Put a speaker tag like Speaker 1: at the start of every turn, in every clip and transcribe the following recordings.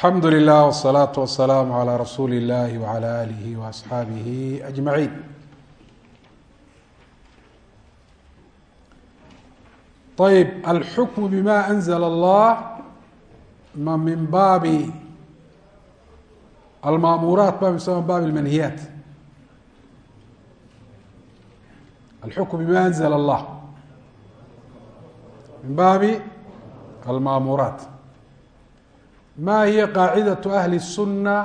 Speaker 1: alxamdu lilah wsalaatu wasalaamu calaa rasuuli illahi wacala aalihi waasxaabihi ajmaciin ayb alxukmu bima anzla allah ma min baabi almaamuraat ba mise min baabi almanhiyaat alxukm bima anzla allah. Min baabi almaamuraat ma hiya qaacidaة ahli الsuna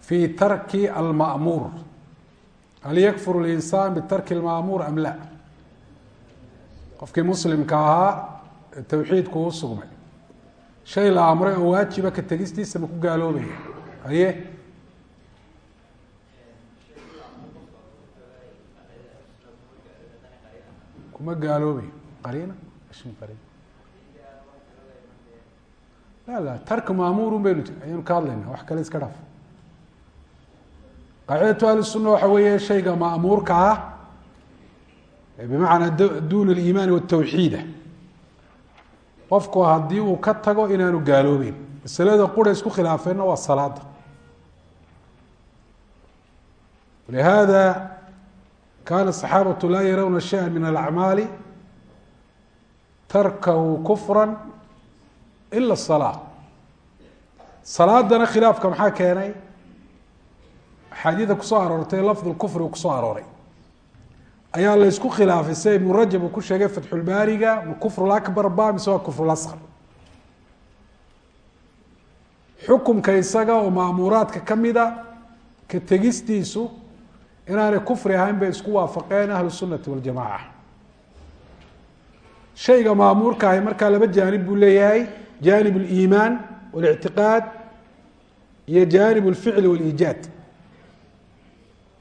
Speaker 1: fi tarki alma'muur hal yakfur اlinsaan bitarki اlma'muur am la qofkii muslimka ahaa towxiidku u sugmay shay la amray oo waajiba ka tegistiisa ma ku gaaloobaya haye kuma gaaloobayo qariina la la tarka maamuurun baynu ayaynu ka hadlayna wax kale iska dhaaf qaacidatu ahli sunna waxa weeye shayga ma'muurka ah bimacnaa dun aliimaani watawxiida qofku haddii uu ka tago inaanu gaaloobeyn masalada qura isku khilaafeenna waa salaada lihada kana saxaabatu laa yarawna shaya min alacmaali tarkahu kufra ila salaa salaadana khilaafka maxaa keenay axaadiida ku soo aroortay lafdu lkufri uu ku soo arooray ayaa la ysku khilaafay sida ibnu rajab uu ku sheegay fatxulbaariga ma kufru lakbar ba mise waa kufru lasqar xukumka isaga oo ma'muuraadka kamida ka tegistiisu inaanay kufri ahayn bay isku waafaqeen ahlu sunati waljamaca shayga maamuurka ahi markaa laba jaanib buu leeyahay janib اliimaan waاlictiqaad iyo janib اlficli wاliijaad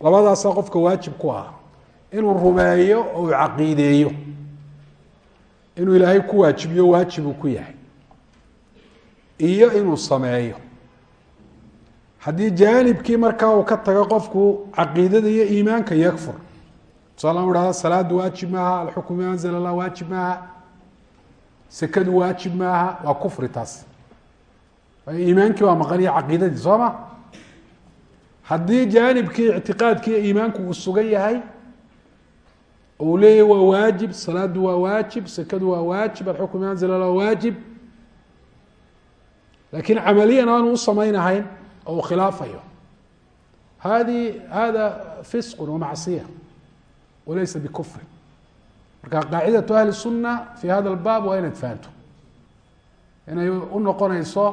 Speaker 1: labadaasaa qofka waajib ku ah inuu rumeeyo oo uu caqiideeyo inuu ilaahay ku waajibiyo waajib uu ku yahay iyo inuu sameeyo haddii jaanibkii markaa uu ka tago qofku caqiidada iyo iimaanka yakfur tusaala u hahda salaadu waajib maaha alxukm ma anzla allah waajib maaha sekadu waajib maaha waa kufri taas waayo iimaankii waa maqan iyo caqiidadii soo ma haddii jaanibkii ictiqaadkii iyo iimaanku uu sugan yahay uu leeyahy waa waajib salaadu waa waajib sekadu waa waajib alxukm ma anzla allah waajib laakiin camaliyan aanu u samaynahayn oo khilaafayo hadi hada fisqu wamacsiya walaysa bikufri marka qaacidatu ahli sunna fi hada lbaab waa inaad fahanto. Inay u noqonayso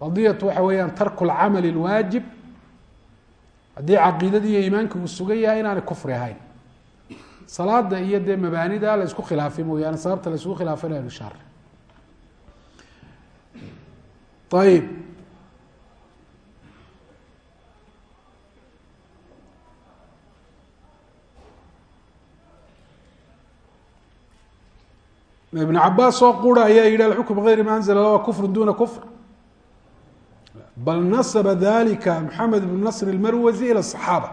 Speaker 1: qadiyatu waxa weeyaan tarku lcamali اlwaajib haddii caqiidadii iyo iimaanka uu sugan yahay inaanay kufri ahayn. Salaada iyo dee mabaanida la isku khilaafay mooyaane sababta la isku khilaafay aynu shaar ibn cabaas oo qura ayaa yihi alxukm bغayri ma anzl lah wa kufru duna kufr bal nasba dalika mxamed bn nasr اlmarwazi ilى الصaxaaba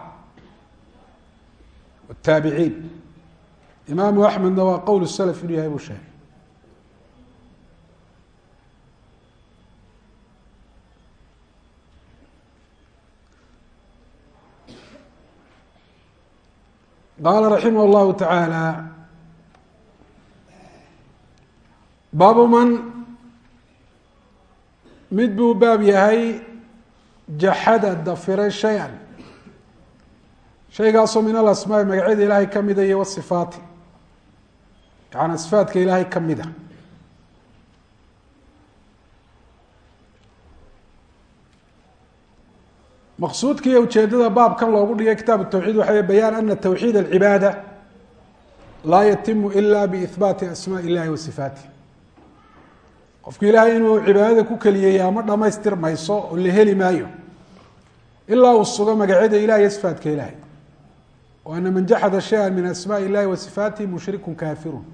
Speaker 1: الtaabiciin imaamu axmedna waa qowl slf inuu yahay buu sheegay qaala raximah اllahu taعaalى baabu mid buu baab yahay jaxada dafiray shay-an. Shaygaasoo min alasmaai magacyada ilaahay kamida iyo wasifaati. Yaani sifaatka ilaahay kamida maqsuudka iyo ujeedada baabkan loogu dhigay kitaab tawxiid waxa wey bayaan ana tawxiid alcibaada laa yatimu ila biihbaati asmaa illahi wa sifaatih qofku ilaahay inuu cibaadada ku keliyeeya ma dhamaystirmayso oo la heli maayo ilaa uu sugo magacyada ilahay iyo sifaadka ilaahay. O ana man jaxada shaya min asmaa illahi wa sifaatihi mushrikun kaafirun.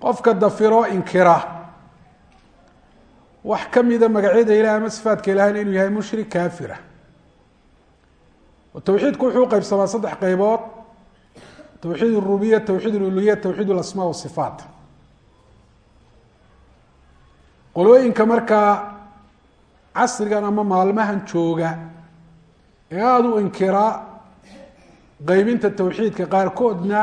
Speaker 1: Qofka dafiro inkira. Wax kamida magacyada ilahay ama sifaadka ilahayna inuu yahay mushrik kaafira ah. oo tawxiidku wuxuu qaybsamaa saddex qeybood tawxiid rubiya tawxiid uluhiya tawxiid asmaa wasifaat qolooyinka markaa casrigan ama maalmahan jooga ee aada u inkira qeybinta tawxiidka qaarkoodna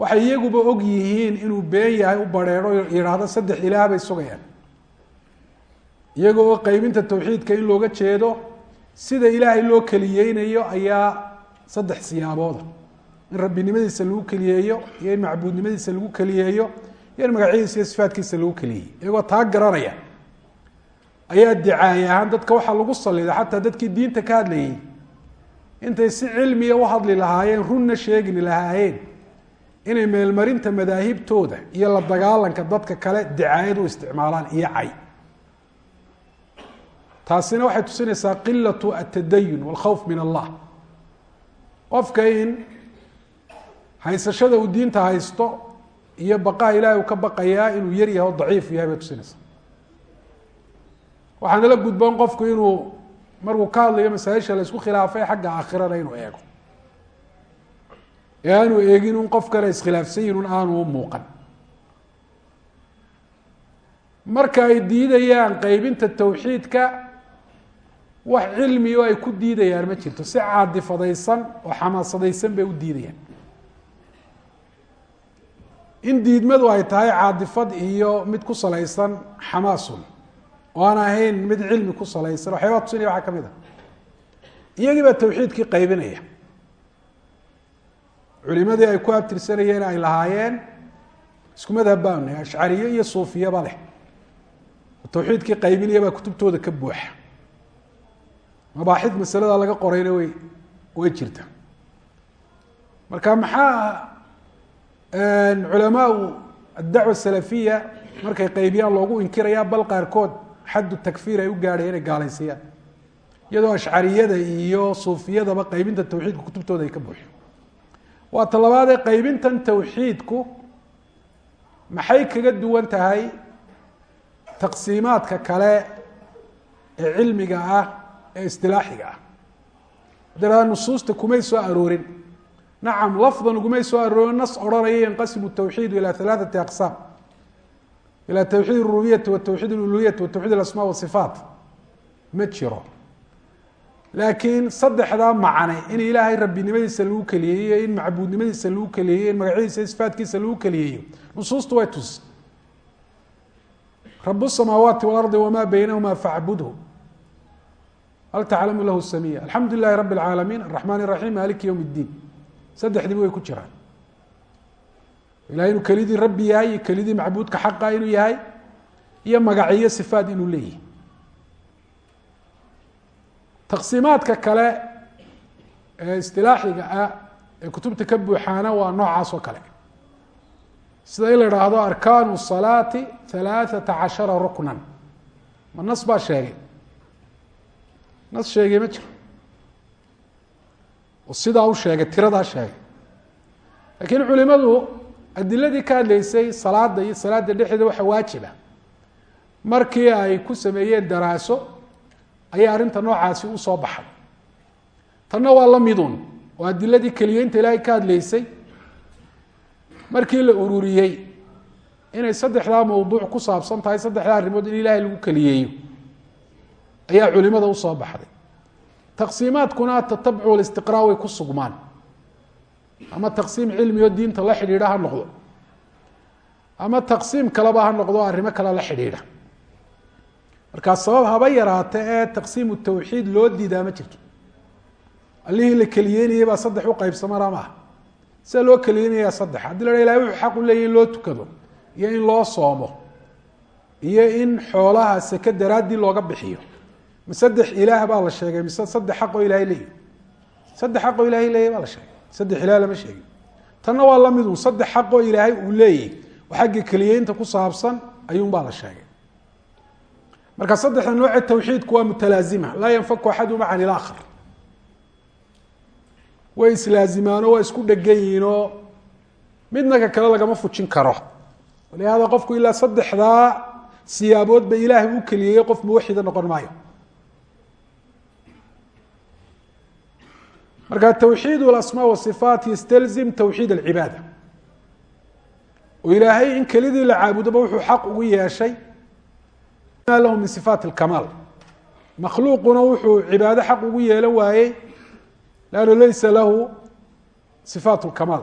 Speaker 1: waxay iyaguba og yihiin inuu been yahay u bareero yidhaahdo saddex ilaah bay sugayaan. Iyagoo oo qeybinta tawxiidka in looga jeedo sida ilaahay loo keliyeynayo ayaa saddex siyaabooda in rabbinimadiisa lagu keliyeeyo iyo in macbuudnimadiisa lagu keliyeeyo iyo in magacyadiisa iyo sifaatkiisa lagu keliyeeyo iyagoo taa garanaya ayaa dicaaya ahaan dadka waxaa lagu salida xataa dadkii diinta ka hadlayay. Intay si cilmiya u hadli lahaayeen runna sheegni lahaayeen inay meelmarinta madaahibtooda iyo la dagaalanka dadka kale dicaayad u isticmaalaan iyo cay. Taasina waxay tusinaysaa qilatu atadayun walkhawf min allah. Qofka in haysashada uu diinta haysto iyo baqaha ilahay uu ka baqayaa inuu yar yahay oo daciif yahay bay tusinaysaa. Waxaana la gudboon qofku inuu markuu ka hadlayo masaaisha la isku khilaafay xagga aakhirana inuu eego. Ee aanu eegin un qof kale iskhilaafsan yihiin un aanu u muuqan. Marka ay diidayaan qeybinta tawxiidka wax cilmi oo ay ku diidayaan ma jirto. Si caadifadaysan oo xamaasadaysan bay u diidayaan in diidmadu ay tahay caadifad iyo mid ku salaysan xamaasun oo aan ahayn mid cilmi ku salaysan. Waxyaabaa tusinaya waxaa ka mid a iyagii baa tawxiidkii qaybinaya. Culimadii ay ku abtirsanayeen ay lahaayeen isku madhab baanu ashcariye iyo suufiyaba leh. Tawxiidkii qaybinaya baa kutubtooda ka buuxa. Mabaaxid masalada laga qorayna way way jirta. Marka maxaa culamaau addacwa salafiya markay qaybiyaan loogu inkiraya bal qaarkood xaddu takfiir ay u gaadhay inay gaalaysayaan iyadoo ashcariyada iyo suufiyadaba qaybinta tawxiidka kutubtooda ay ka buuxo waa talabaadee qaybintan tawxiidku maxay kaga duwan tahay taqsiimaadka kale ee cilmiga ah ee istilaaxiga ah. Haddii nusuusta kumay soo aroorin nacam lafdan ugumay soo aroorin nas odhanaya yanqasimu tawxiidu ilaa alaaati aqsaam. Ilaa tawxiid rububiyati watawxiid luluyati watawxiid alasmaa wasifaat ma jiro. Laakiin saddexdaa macane in ilaahay rabbinimadiisa lagu keliyeeyo in macbuudnimadiisa lagu keliyeeyo in magacyadiisa sifaatkiisa lagu keliyeeyo nusuustu way tus rab samaawaati walardi wamaa baynahuma facbudhu hal taclamu lahu samiya alxamdu lilahi rabi اlcaalamiin araxmaan raxiim maliki ywm اddiin saddexdiiba way ku jiraan. Ilahay inuu kelidii rabbi yahay iyo kelidii macbuudka xaqa inuu yahay iyo magaciyo sifaad inuu leeyahay. Taqsiimaadka kale ee istilaaxiga ah ee kutubta ka buuxaana waa noocaas oo kale. Sida in la idhaahdo arkaanu salaati halaaثata cashara ruknan. Ma nas baa sheegay? Nas sheegay ma jiro sidaa u sheegay tiradaa sheegay. Laakiin culimadu adiladii ka hadlaysay salaada iyo salaada dhexdeeda waxa waajiba. Markii ay ku sameeyeen daraaso ayaa arrinta noocaasi u soo baxay tanna waa la midun oo adiladii keliyeynta ilaahay ka hadlaysay. Markii la ururiyey inay saddexdaa mawduuc ku saabsan tahay saddexdaa arrimood in ilaahay lagu keliyeeyo ayaa culimada u soo baxday taqsiimaadkuna tatabuc listiqraa way ku sugmaan. Ama taqsiim cilmi oo diinta la xidhiidha ha noqdo. Ama taqsiim kaleba ha noqdo arrimo kale la xidhiidha. Markaa sabab haba yaraate ee taqsiimu tawxiid loo diidaa ma jirto. Allihii la keliyeynayay baa saddex u qaybsamana maaha sida loo keliyeynaya saddex. Haddii la ha ilahay wuxuu xaq u leeyahy in loo tukado iyo in loo soomo iyo in xoolaha seke daraaddii looga bixiyo ma saddex ilaah baa la sheegay mise saddex xaq oo ilahay leeyahy saddex xaq oo ilahay leeyahy baa la sheegay. Saddex ilaah lama sheegin. Tanna waa la midun saddex xaq oo ilaahay uu leeyahy xagga keliyeynta ku saabsan ayuun baa la sheegay. Marka saddexda nooce tawxiidku waa mutalaazima. Laa yanfaku axaduma can ilaakhar way islaazimaanoo waa isku dhegan yihiinoo kale lagama fujin karo. Walihada qofku ilaa saddexdaa siyaabood ba ilaahay u keliyey qof muwaxida noqon maayo marka tawxiid alasmaa wasifaat yastalzim tawxiid alcibaada oo ilaahay in kelidii la caabudoba wuxuu xaq ugu yeeshay. Lahu min sifaat اkamaal makhluuquna wuxuu cibaado xaq ugu yeelan waayey lannu laysa lahu sifaat اkamaal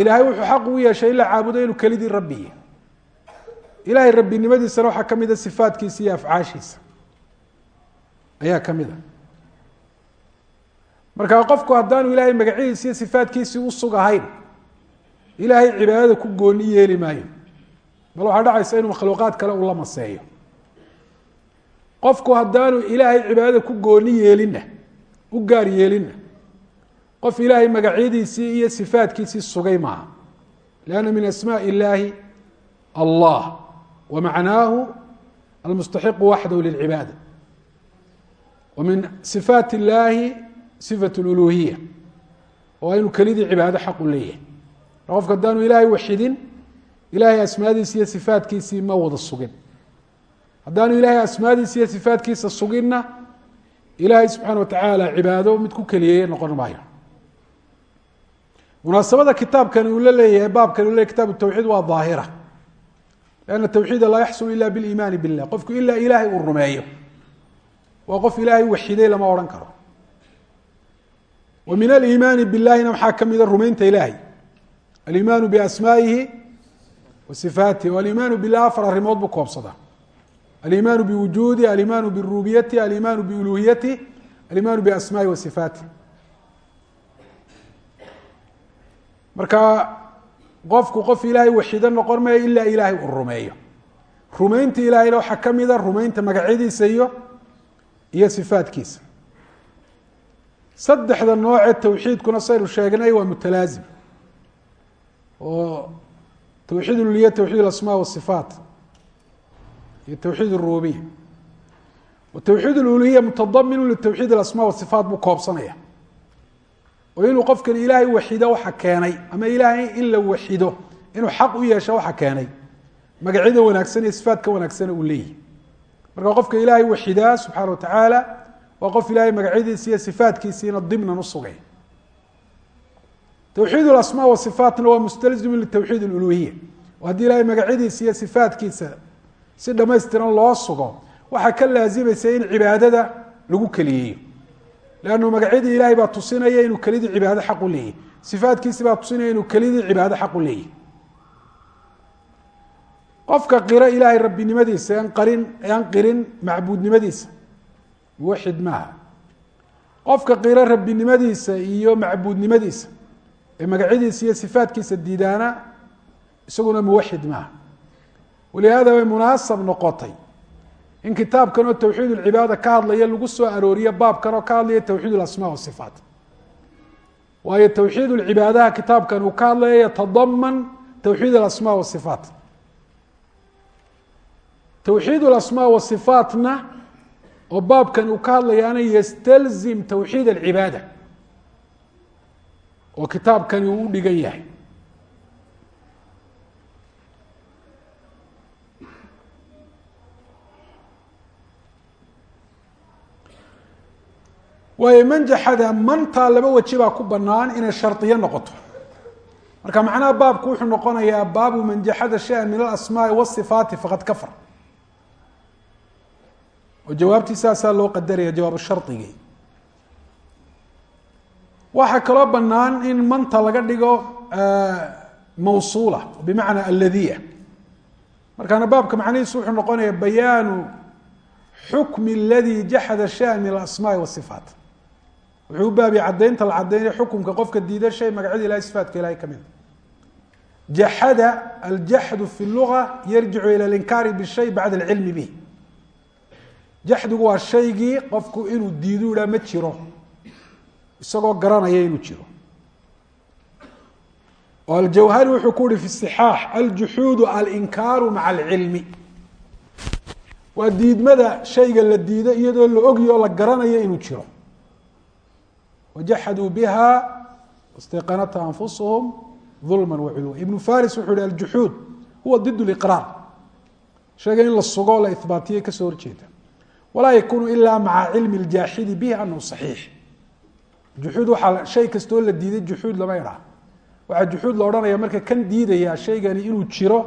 Speaker 1: ilaahay wuxuu xaq ugu yeeshay in la caabudo inuu kelidii rabbiya ilahay rabbinimadiisana waxaa ka mida sifaatkiisa iyo afcaashiisa. Ayaa ka markaa qofku haddaanu ilaahay magacihiisi iyo sifaadkiisii u sugahayn ilaahay cibaadada ku gooni yeeli maayo. Bal waxaa dhacaysa inuu makhluuqaad kale uu la maseeyo. Qofku haddaanu ilaahay cibaadada ku gooni yeelinna u gaar yeelina qof ilaahay magacyadiisii iyo sifaadkiisii sugay maaha. Lianna min asmaai illaahi allah wa macnaahu almustaxiqu waxdahu lilcibaada wa min sifaat illaahi sifaة اluluhiya waa inuu kelidii cibaado xaq u leeyahay. Qofka haddaanu ilaahay waxidin ilahay asmaadiisi iyo sifaatkiisii ma wada sugin. Haddaanu ilahay asmaadiisa iyo sifaatkiisa suginna ilaahay subxaana watacaala cibaado mid ku keliyeeye noqon maayo. Munaasabada kitaabkani uu la leeyahay baabkani u leyahy kitab tawxiid waa daahira. Lanna tawxiida laa yaxsul ila biliimaani billah. Qofku ilaa ilaahay uu rumeeyo. Waa qof ilaahay waxiday lama odhan karo min aliimaani billahina maxaa ka mida rumaynta ilaahay. Alimaanu biasmaa'ihi wa sifaatihi. Alimaanu bilah afar arrimood buu koobsadaa. Alimaanu biwujuudi alimaanu birububiyati alimaanu biuluhiyati alimaanu biasmaaihi wa sifaatih marka qofku qof ilaahay waxido noqon maayo ilaa ilaahay uu rumeeyo. Rumaynta ilaahayna waxaa ka mida rumaynta magacyadiisa iyo iyo sifaatkiisa saddexda noocee tawxiidkuna saynu sheegnay waa mutalaasim oo tawxiid ululiya tawxiid alasmaa wasifaat iyo tawxiid arububiya tawxiid aluluhiya mutadaminu litawxiid alasmaa wasifaat buu koobsanaya. Oo inuu qofkan ilaahay waxido waxa keenay ama ilaahay in la waxido inuu xaq u yeesho waxa keenay. Magacyada wanaagsan iyo sifaatka wanaagsana uu leeyahy marka qofka ilaahay waxidaa subxaana wa tacaala waa qof ilaahay magacyadiisi iyo sifaatkiisiina dimnan usugay tawxiid alasmaa wasifaatna waa mustalzimu litawxiid aluluhiya oo haddii ilaahay magacyadiisa iyo sifaatkiisa si dhamaystiran loo sugo waxaa ka laazimaysa in cibaadada lagu keliyeeyo. Lannu magacyadii ilahay baa tusinaya inuu kelidii cibaado xaq u leeyahy sifaatkiisi baa tusinaya inuu kelidii cibaado xaq u leeyahy qofka qira ilaahay rabbinimadiisa aan qarin aan qirin macbuudnimadiisa muwaxid maaha. Qofka qira rabbinimadiisa iyo macbuudnimadiisa ee magacyadiisa iyo sifaatkiisa diidaana isaguna muwaxid maaha. Walihaada way munaasab noqotay. In kitaabkan oo tawxiid ulcibaada ka hadlaya lagu soo arooriyo baabkan oo ka hadlaya tawxiid alasmaa wasifaat waayo tawxiid ulcibaadaha kitaabkan uu ka hadlaya yatadaman tawxiid alasmaa wasifaat tawxiid wasifaatna oo baabkan uu ka hadlayaana yastalzim tawxiid alcibaada oo kitaabkani uu u dhigan yahay. Waayo man jaxada mantaa laba weji baa ku banaan inay shardiyo noqoto. Marka macnaha baabku wuxuu noqonayaa baabu man jaxada shaya min alasmaai wasifaati faqad kafar oo jawaabtii saasaa loo qadaraya jawaabu shardigii. Waxaa kaloo banaan in manta laga dhigo mawsuula bimacnaa aladiya markaana baabka macnihiisu wuxuu noqonaya bayaanu xukmi aladi jaxada shaya min alasmaai wasifaat. Wuxuu u caddaynta la caddaynaya xukumka qofka diida shay magacyada ilahay sifaatka ilahay ka mid. Jaxada aljaxdu fi luga yarjicu ila alinkaari bishay bacda alcilmi bih jaxdigu waa shaygii qofku inuu diidu idhaa ma jiro. Isagoo garanaya inuu jiro. Oo aljawhari wuxuu ku uhi fi sixaax aljuxuudu alinkaaru maca alcilmi. Waa diidmada shayga la diido iyadoo la ogyo o la garanayo inuu jiro. Wajaxaduu biha wastayqanatha anfusuhum ulma waculuwa ibnu faris wuxuu hi aljuxuud huwa did liqraar shayga in la sugo la ibaatiyay ka soo walaa yakunu ila maca cilmi اljaaxidi bihi anahu صaxiix juxuud waaa shay kastoo la diiday juxuud lama idhaa waxaa juxuud la odhanaya marka kan diidaya shaygani inuu jiro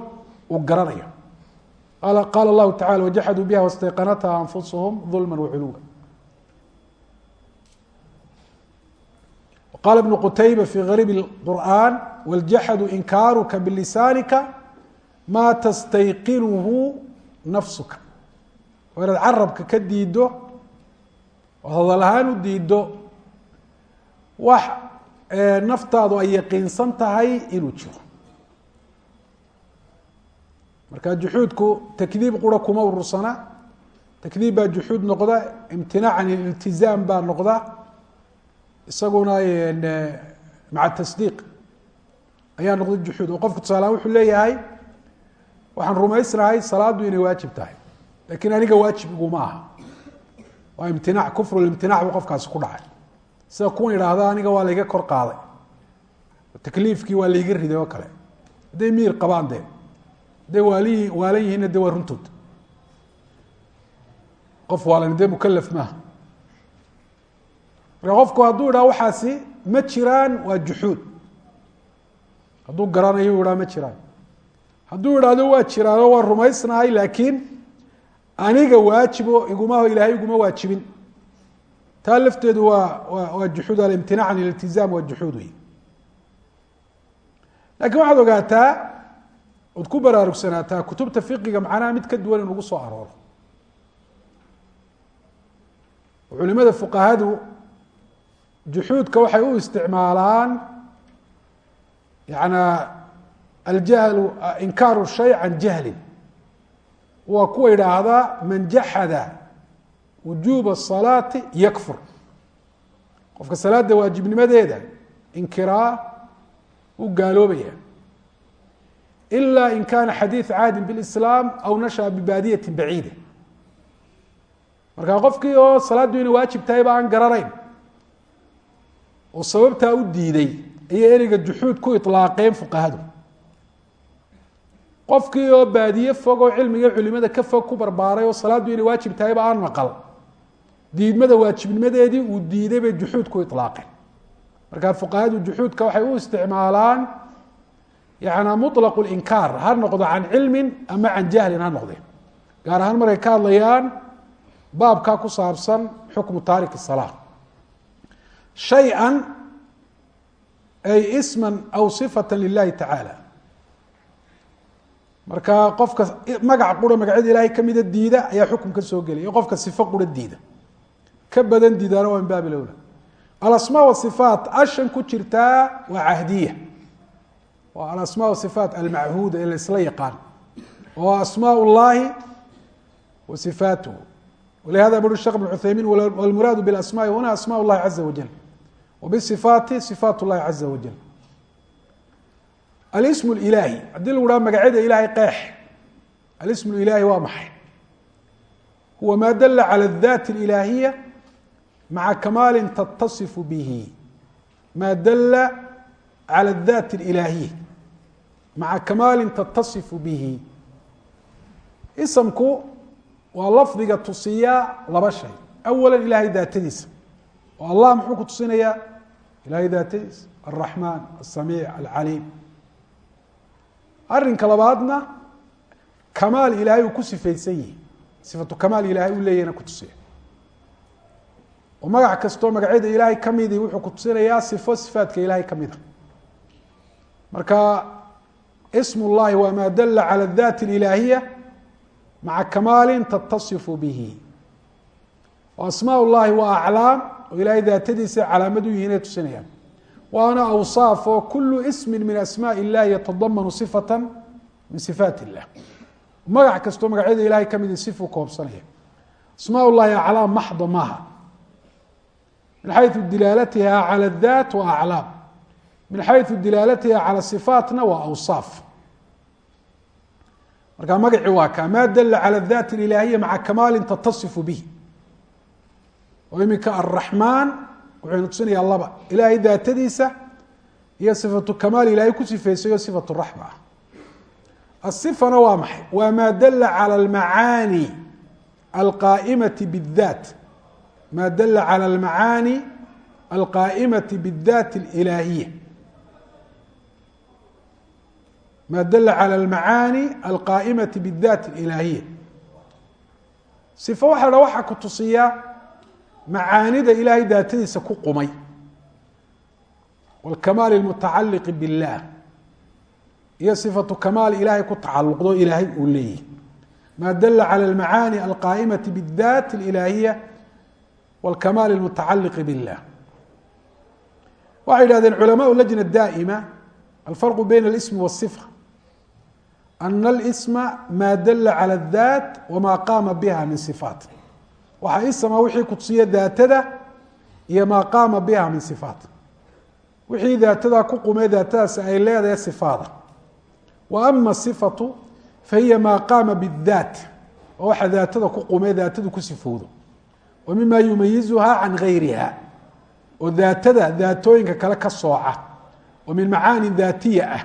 Speaker 1: uu garanayo qaala allahu tacala wajaxaduu biha wastayqanatha anfusuhum dulma waculuwa qala ibnu qutayba fi gariib اqur'an wاljaxadu inkaaruka bilisaanika ma tastayqinuhu nafsuka waa inaad carabka ka diido oo hadal ahaan u diido wax naftaadu ay yaqiinsan tahay inuu jiro. Marka juxuudku takdiib qura kuma urursana. Takdiib baa juxuud noqda imtinaac can iltizaam baa noqda isaguna maca tasdiiq ayaa noqda juxuud. Oo qofku tusaalahaan wuxuu leeyahay waxaan rumaysnahay salaadu inay waajib tahay lakiin aniga waajib iguma aha waa imtinaac kufru imtinaac buu qofkaasi ku dhacay. Sida kuwan idhaahda aniga waa layga kor qaaday. Takliifkii waa layga riday oo kale. Hadday miir qabaan dee. Hadday waali waalan yihiinna de waa runtood qof waalan dee mukalaf maaha. Marka qofku hadduu idhaha waxaasi ma jiraan waa juxuud. Hadduu garanayo u idhaha ma jiraan. Hadduu idhaahdo waa jiraanoo waa rumaysnahay laakiin aniga waajibo iguma ilaahay iguma waajibin. Taa lafteedu waa waa juxuud alimtinac can iltizaam waa juxuud wey laakiin waxaad ogaataa ood ku baraarugsanaata kutubta fiqiga macnaha mid ka duwan in ugu soo arooro. Culimada fuqahadu juxuudka waxay u isticmaalaan yana aljahlu inkaaru shay can jahlin waa kuwa idhaahdaa man jaxada wujuuba asalaati yakfur. Qofka salaada waajibnimadeeda inkiraa u gaaloobaya ilaa in kaana xadiid caadin bilislaam aw nashaa bibaadiyatin baciida. Markaa qofkii oo salaaddu inay waajib tahay ba aan garanayn oo sababtaa u diiday ayay ereyga juxuud ku ilaaqeen fuqahadu qofkii oo baadiye fog oo cilmiga culimada ka fog ku barbaaray oo salaaddu inay waajib tahayba aan naqal diidmada waajibnimadeedii uu diiday bay juxuudku ilaaqeen markaa fuqahadu juxuudka waxay u isticmaalaan yana mulaqu linkaar ha noqdo can cilmin ama can jahlin ha noqde. Gaar ahaan markay ka hadlayaan baabka ku saabsan xukmu taarik salaa shay-an ay isman aw sifatan lilahi tacaala marka qofka magac qura magacyada ilahay kamida diida ayaa xukum ka soo gelaya qofka sifo qura diida. Ka badan diidaana waa min lowla alasmaa wasifaat ashan ku jirtaa waa cahdiya waa alasmaa wasifaat almachuuda ee la yaqaan. Oo asmaa llahi wa walihada buri shekh bn cuthaymiin walmuraadu bilasmaai huna asmaa llahi caza wajal wa bisifaati sifaat llahi caza wajal alism ilaahi haddii lagu dhaha magacyada ilahay qeex alism ilaahi waa maxay huwa ma dala calى اdat اlilaahiya maca kamaali tattasifu bihi ma dala calى اdat اlilaahiya maca kamaali tattasifu bihi isamku waa lafdiga tusiyaa laba shay awala ilahay daatadiisa oo allah muxuu ku tusinayaa ilahay daatadiisa alraxmaan alsamiic alcaliim arrinka labaadna kamaal ilaahay uu ku sifaysan yihi sifatu kamaal ilaahay uu leeyahna kutusiya oo magac kastoo magacyada ilaahay kamidii wuxuu kutusinayaa sifo sifaadka ilaahay kamida marka ism llahi waa maa dala calى اdat اlilaahiya maca kamaali tattasifu bihi asmaa llahi waa aclaam oo ilahay daatadiisa calaamad u yihiin ay tusinayaan waana awsaaf oo kulu ismi min asmaa illahi yatadamanu sifata min sifaat illah magac kastoo magacyada ilahay kamidi sifu koobsanaya asmaa llahi aclaam maxda maaha min xayu dilaalatiha calى اdat wa aclaam min xayu dilaalatiha calى sifaatna waa awsaaf marka magaci waa ka ma dala calى dat ilaahiya maca kamaali tatasifu bih oo iminka araxmaan wuxuuna tusinayaa laba. Ilaahay daatadiisa iyo sifatu kamaal ilaahay ku sifaysayo oo sifatu raxma ah asifana waa maxay? Waa maa dala cala almacaani alqaa'imati bidaat maa dala cala almacaani alqaa'imati bidaat alilaahiya ma dala cala almacaani alqaa'imati bidaat alilaahiya sifa waxaa ha waxaa ku tusiyaa macaanida ilaahay daatadiisa ku qumay wاlkamaal اlmutacaliqi biاllah iyo sifatu kamaal ilaahay ku tacaluqdo ilaahay uu leeyahy ma dala calى اlmacaani alqaa'imati bاdaat اlilaahiya wاlkamaal اlmutacaliqi biاllah waxay yihahdeen culamaء lajna daa'ima alfarqu bayna اlsm wالصifa ana اlsma ma dala calى الdat wma qaama biha min صifaat waxa isma wixii kutusiya daatada iyo maa qaama biha min صifaat wixii daatada ku qumay daatadaasi ay leedahay sifaada wa ama صifatu fahiya maa qaama bالdaat oo waxa daatada ku qumay daatadu ku sifowdo wa mima yumayizuha can gayriha oo daatada daatooyinka kale ka sooca oo min macaani daatiya ah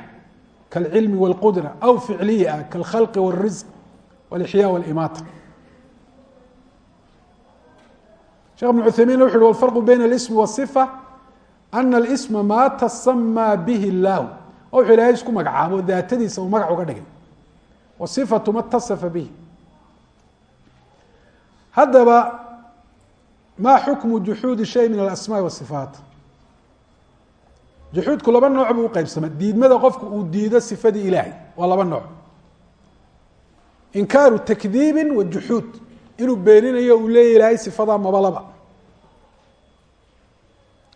Speaker 1: kاlcilmi wاlqudra aw ficliya ah kاlkhalqi wاlrisq wاlixyaa wاlimaata shekh بن cuthaymin wuxu uhi wاlfarqu bayna اlsm wالصifa ana اlsma maa tasamaa bihi اllahu oo wuxuu ilahay isku magacaabo daatadiisa uu magac uga dhigay wصifatu ma اtaصafa bihi haddaba ma xukmu juxuudi shay min alasmaai wasifaat juxuudku laba nooc buu uqeybsama diidmada qofku uu diido sifadii ilaahay waa laba nooc inkaaru takdiibi wa juxuud inuu beeninayo uu leeya ilaahay sifadaa mabalaba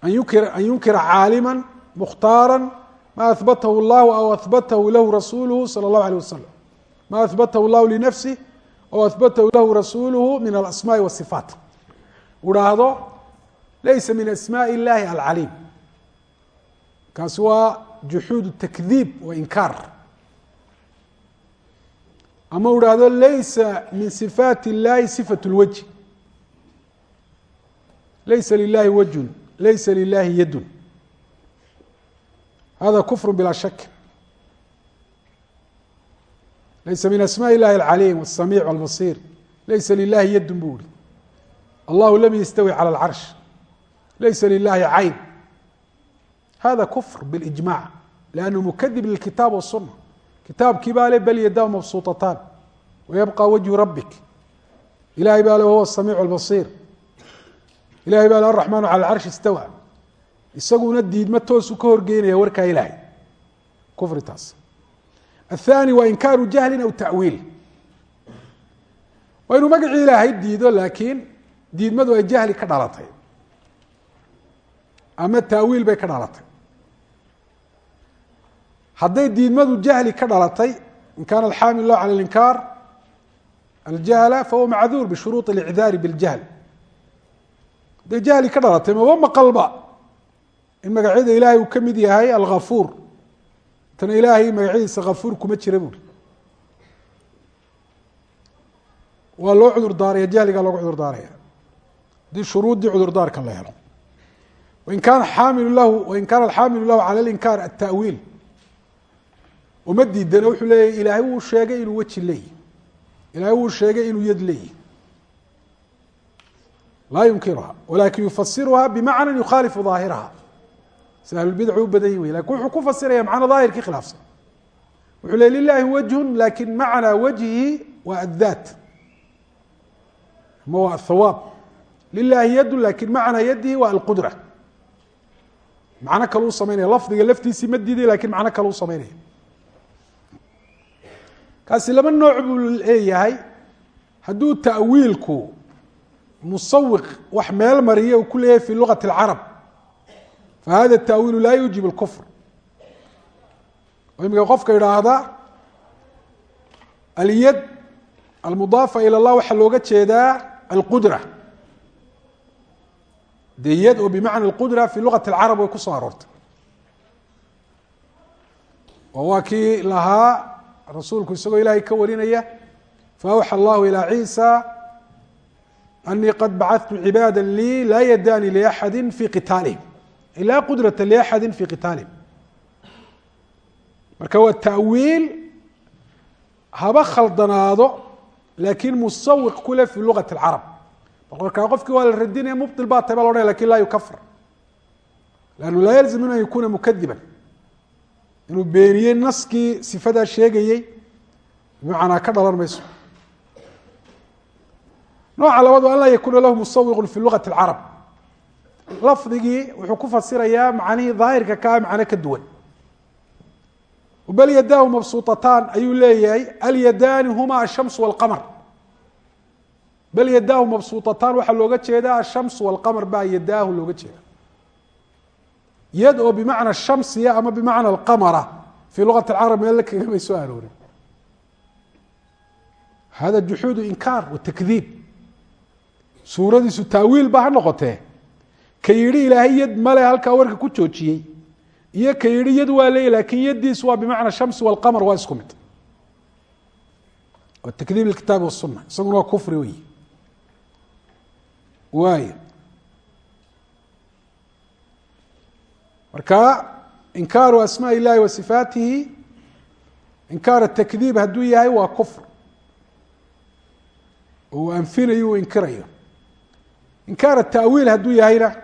Speaker 1: an yunkira an yunkira caalima mukhtaara ma ahbatahu llahu aw ahbatahu lahu rasuluhu salى اllahu alيه wasalam ma ahbatahu llahu linafsih aw ahbatahu lahu rasuluhu min alasmaai wasifaat uhaahdo laysa min asmaaء اllahi alcaliim kaasi waa juxuud takdiib wa inkaar ama u hahdo laysa min صifaat اllahi صifaة اlwajh laysa lilahi wajhun laysa lilahi yadun hada kufr bilaa shak laysa min asmaaء اllahi alcaliim wالsamiic wاlbasir laysa lilahi yadun bu uri allahu lam yastawi calى اlcarsh laysa lilahi cayn hada kufr biاlijmac lannu mukadib lilkitaab waالsuna kitaabkii baa le bel yadaa mabsuuطataan wayabqa wajhu rabbik. Ilahay baa le wahuwa samiic اlbasiir ilahay baa le araxmaan cala alcarshi istawa isaguna diidma toosu ka horgeynaya warkaa ilaahay. Kufritaas athaani waa inkaaru jahlin aw tawiil. Waa inuu magacii ilaahay diido laakiin diidmadu ay jahli ka dhalatay. Ama taawiil bay ka dhalatay hadday diidmadu jahli ka dhalatay in kaana alxaamil lah calى اlinkaar aljahla fahuwa macduur bishuruuط اlicdaari biاljahl hadday jahli ka dhalatay maba maqalba in magacyada ilaahay uu ka mid yahay algafuur tana ilaahay magacyadiisa gafuur kuma jira buuri waa loo cudur daaraya jahligaa looga cudur daaraya haddii shuruuddii cudurdaarka la helo wain kaana xaamilu lahu wain kaana alxaamilu lahu cala alinkaar ata'wiil uma diidana wuxuu leeyahy ilaahay wuu sheegay inuu weji leeyahy ilaahay wuu sheegay inuu yad leeyahy laa yunkiruha walakin yufasiruha bimacna yukhaalifu daahiraha. Si ahlulbidcu u badan yi wey laakiin wuxuu ku fasiraya macno daahirkii khilaafsan. Wuxuu ley lilahi wajhun laakiin macnaa wajhihi waa addaat. Ama waa athawaab. Lilahi yadu laakiin macnaa yadihi waa alqudra. Macno kale u samaynaya lafdiga laftiisii ma diiday laakiin macno kale u samaynaya kaasi laba nooc buu leeyahay hadduu ta'wiilku musawiq wax meel mariya uu ku leeyahay fi lugati اlcarab fahada التأwiil laa yuujib الkfr imika qofka idhaahda alyad almudaafa ilى الlah waxaa looga jeedaa alqudra dee yad oo bimacna اlqudra fi lugaةi اlcarab way ku soo aroortay oo waa kii lahaa rasuulku isagoo ilaahay ka warinaya faawxa allahu ilaa ciisa anii qad bacatu cibaada lii laa yadaani liaxadi fi qitaalihim. Laa qudrata liaxadi fi qitaalihim. Marka waa tawiil haba khaldanaado laakiin musawiq kule fi lugat اcarab markaa qofkii waa la radinaya mubdil baa tahy ba la odhanaya laakiin laa yukafir. Lannu laa yalzim min an yakuuna mukadiban inuu beeniyey naskii sifadaa sheegayey bimacnaa ka dhalan mayso. Nooca labaad waa an laa yakuuna lahu musawiqun fi lugati اlcarab lafdigii wuxuu ku fasirayaa macnihii daahirka kaa macno ka duwan. Bal yadaahu mabsuutataan ayuu leeyahay alyadaani huma ashamsu walqamar. Bal yadaahu mabsuutataan waxaa looga jeedaa ashamsu walqamar baa yadaahu looga jeeda yad oo bimacna shamsiya ama bimacna alqamara. Fii lugat alcarab meel kagamay soo aroorin. Hada juxuudu inkaar wa takdiib. Suuradiisu taawiil ba ha noqotee. Ka yidhi ilaahay yad male halkaa warka ku joojiyey. Iyo ka yidhi yad waa leeya laakiin yaddiisu waa bimacna shamsi walqamar waa isku mid. Waa takdiib ilkitaabi wasuna isaguna waa kufri wey waay marka inkaaru asmaa illahi wa sifaatihi inkaar takdiib hadduu yahay waa kufr. Oo uu anfinayo uu inkirayo. Inkaar taawiil hadduu yahayna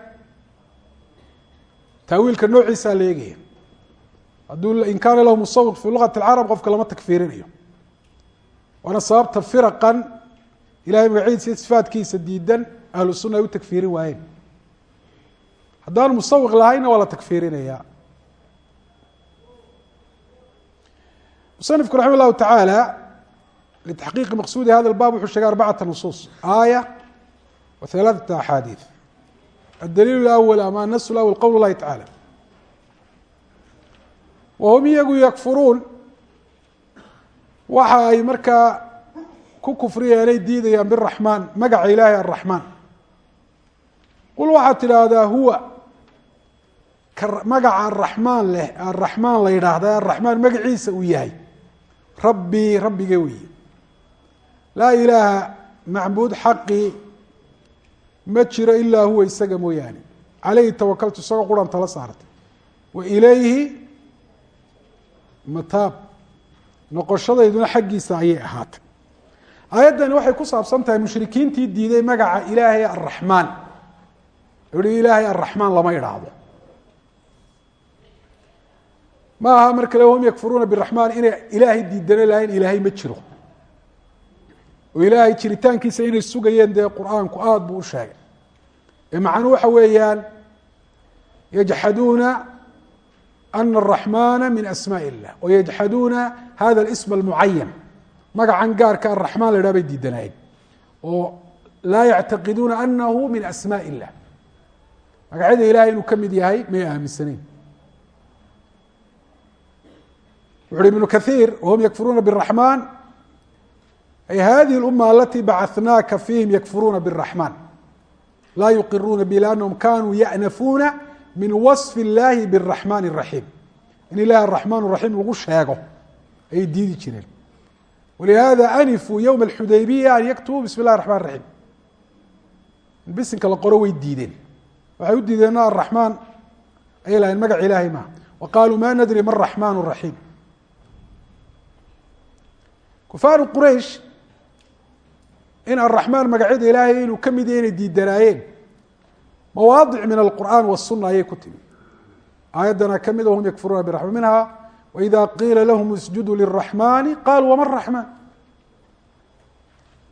Speaker 1: taawiilka noociisaa la eegaya. Hadduu in kaana lahu musawiq fi lugati اlcarab qofka lama takfiirinayo. Waana sababta firaqan ilahay magaciisa iyo diidan ahlu suna ay u takfiirin waayeen haddaan musawiq lahayna waa la takfiirinaya musanifku raxima llahu tacaala litaxqiiqi maqsuudi hada lbab wuxuu sheegay arbacata nusuus aaya wa halaaثata axaadiid adaliil اأwl ama anas اأwl qowl اllahi tacalى wahum iyagu yakfuruun waxa ay markaa ku kufriyeenay diidayaan biraxmaan magaca ilaahay araxmaan qul waxaad tidhaahdaa huwa ka magaca araxmaan leh araxmaan la yidhaahda araxmaan magaciisa uu yahay. Rabbii rabbige weeye. Laa ilaaha macbuud xaqii ma jiro ilaa huwa isaga mooyaane. Caleyhi tawakaltu isagoo quran tala saartay. Wa ilayhi mataab. Noqoshadayduna xaggiisa ayay ahaatay. Aayaddani waxay ku saabsan tahay mushrikiintii diiday magaca ilaahay araxmaan ihi ilaahay araxmaan lama idhaahdo ma aha mar kale wahum yakfuruuna biraxmaan inay ilaahay diidana lahayn ilaahay ma jiro oo ilaahay jiritaankiisa inay sugayeen dee qur-aanku aada buu u sheegay ee macnuu waxa weeyaan yajxaduuna ana araxmaana min asmaء illah wayajxaduuna hada اlism almucayan magacan gaarka araxmaan la idhaha bay diidanaayeen oo laa yactaqiduuna anahu min asmaء illah magacyada ilahay inuu ka mid yahay may aaminsanayn wuxu uhi ibnu kahiir wahum yakfuruuna bالraxmaan ay hadihi اluma alati bacanaaka fiihim yakfuruuna bالraxmaan laa yuqiruuna bi lanahum kanuu ya'nafuuna min waصfi اllahi bالraxmaan الraxiim in ilahi araxmaan الraxiim lagu sheego ayay diidi jireen walihada anifuu ywma اxudaybiya an yaktubuu bismi اllahi الraxman الraxiim in bisinka la qoro way diideen waxay u diideen araxmaan ayay lahayn magac ilaahay maha wa qaluu ma nadri ma araxmaan الraxiim kufaaru quraysh in araxmaan magacyada ilaahay inuu ka mid yahay inay diidanaayeen. Mawaadic min alqur'an wasuna ayay ku timi aayaddana ka mida wahum yakfuruuna biraxmaan minha waida qiila lahum isjuduu liraxmani qaluu wama raxmaan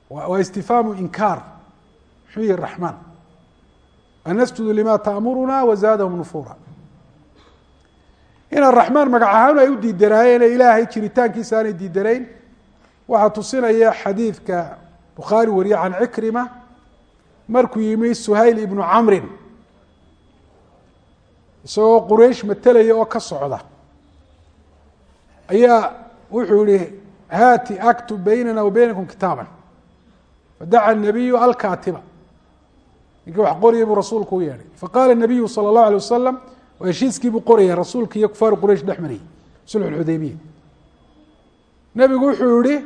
Speaker 1: waa istifhaamu inkaar muxuu yihi raxmaan an lima taamuruna wazaadahum nufuura in araxmaan magac ahaan ay u diidanaayeen ee ilaahay jiritaankiisa aanay diidanayn waxaa tusinaya xadiidka bukhaari wariye can cikrima markuu yimi suhayl ibnu camrin. Isagoo quraysh matelaya oo ka socda. Ayaa wuxuu yihi haati aktub baynana wa baynakum kitaaban. Fadaca nabiyu alkaatiba. Ninkii wax qoraya buu rasuulku u yeedhay. Faqaala nabiyu sala اllahu alay wasalam waa heshiiskii buu qoraya rasuulki iyo kufaaru quraysh dhex marayay sulx xudaybiya nebigu wuxuu yihi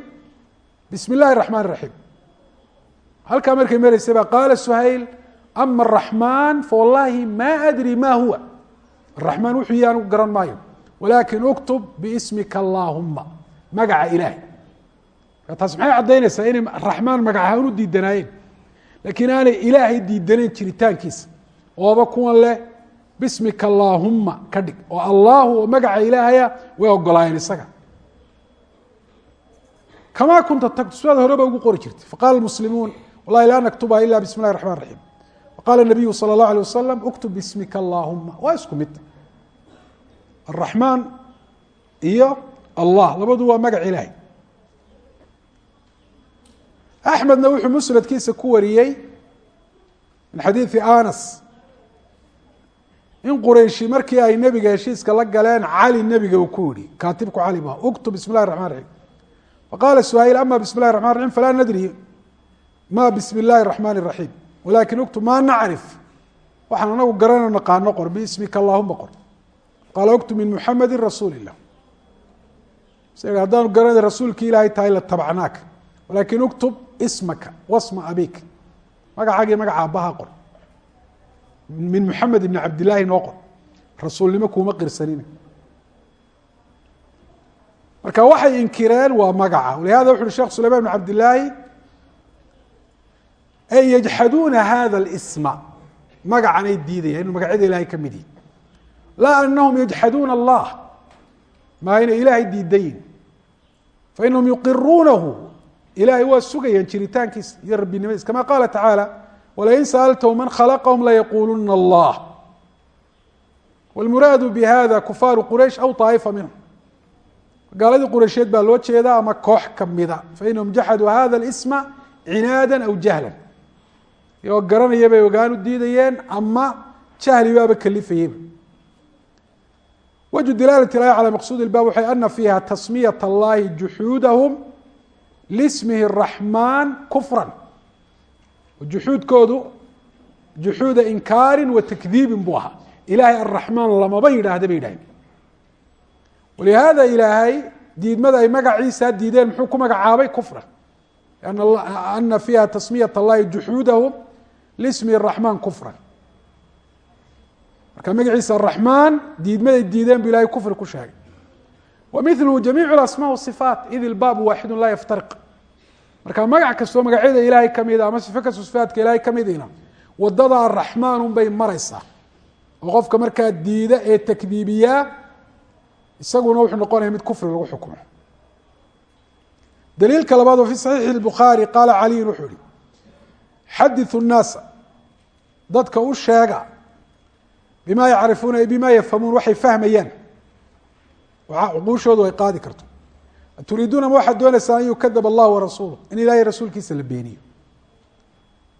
Speaker 1: bismi اllahi الraxmaan الraxiim halkaa markay maraysay ba qaala suhayl ama الraxmaan fawallahi ma adri ma huwa araxmaan wuxuu yahi anigu garan maayo walakin uktub biismika allahuma magaca ilaahay taas maxay caddaynaysaa inay raxmaan magac ahaan u diidanaayeen lakiin aanay ilaahay diidanayn jiritaankiisa ooba kuwan leh bismika allaahuma ka dhig oo allaahu oo magaca ilaahaya way ogolaayeen isaga kamaa kunta tagtu sidaad horeba ugu qori jirtay faqala muslimuun wallahi laa naktuba ila bismi اllahi raxman raxiim waqala nabiyu salى اllahu alيه wasalam uktub bismika allaahuma waa isku mid araxmaan iyo allah labadu waa magac ilaahay axmedna wuxuu musnadkiisa ku wariyey min xadiidi anas in qurayshi markii ay nebiga heshiiska la galeen cali nebiga uu ku yihi kaatibku cali ma uktub bismi اllahi raxman raxiim faqala suhayl ama bismi اllahi raxman raxim falaa nadri ma bismi اllahi الraxman الraxiim walakin uktub ma nacrif waxaan anagu garano naqaano qor bismika allahuma qor qaala uktub min muxamedi rasuuli illah haddaanu garanay rasuulki ilaahay tahay la tabacnaaka walakin uktub ismaka wasma abik magacaagii magaca abaha qor min muxamed ibni cabdillaahi noo qor rasuulnimo kuuma qirsanina marka waxay inkireen waa magaca walihada wuxu uhi shekh sulayman bn cabdillaahi ay yajxaduuna hada اlsma magacanay diidayaan inuu magacyada ilahay ka mid yihi laa anahum yajxaduuna allah maa inay ilaahay diidayin fainahum yuqiruunahu ilahay waa sugayaan jiritaankiisa iyo rabbinimadiisa kama qaala tacaala walain sa'altahum man khalaqahum layaquuluna allah wاlmuraadu bihada kufaaru quraysh aw طaa'ifa minhum gaaladii qureysheed baa loo jeedaa ama koox kamida fainahum jaxaduu hada اlsma cinaada aw jahla iyagoo garanaya bay ogaan u diidayeen ama jahli baaba kalifayeyba wجه dilaalة الآية عalى maqsud الbab waxay ana fiiha tasmiyaة الlahi juxuudahum lismihi الرaحman kufra juxuudkoodu juxuuda inkaari wa takdiibi buu ahaa ilahay الرaحmaan lamaba yidhaahda bay yidhahdeen walihaada ilaahay diidmada ay magaciisa diideen muxuu ku magacaabay kufra ana fiiha tasmiyat allahi juxuudahum lismi raxmaan kufra marka magaciisa raxmaan diidmaday diideen bu ilahay kufri ku sheegay wa miluhu jamiic asmaa wasifaat id ilbaabu waaxidu laa yaftariq marka magac kastoo magacyada ilaahay kamida ama sifo kastoo sifaatka ilahay kamidina wadadaa raxmaanun bay mareysaa oo qofka markaa diida isaguna wuxuu noqonaya mid kufri lagu xukumo daliilka labaad oo fi saxiixi اbukhaari qaala caliyin wuxuu ihi xadiثu الnaasa dadka u sheega bima yacrifuuna bima yafhamuun waxay fahmayaan cuquushoodu ay qaadi karto turiiduuna ma waxaad doonaysaa an yukadab allah warasuuluh in ilahay rasuulkiisa la beeniyo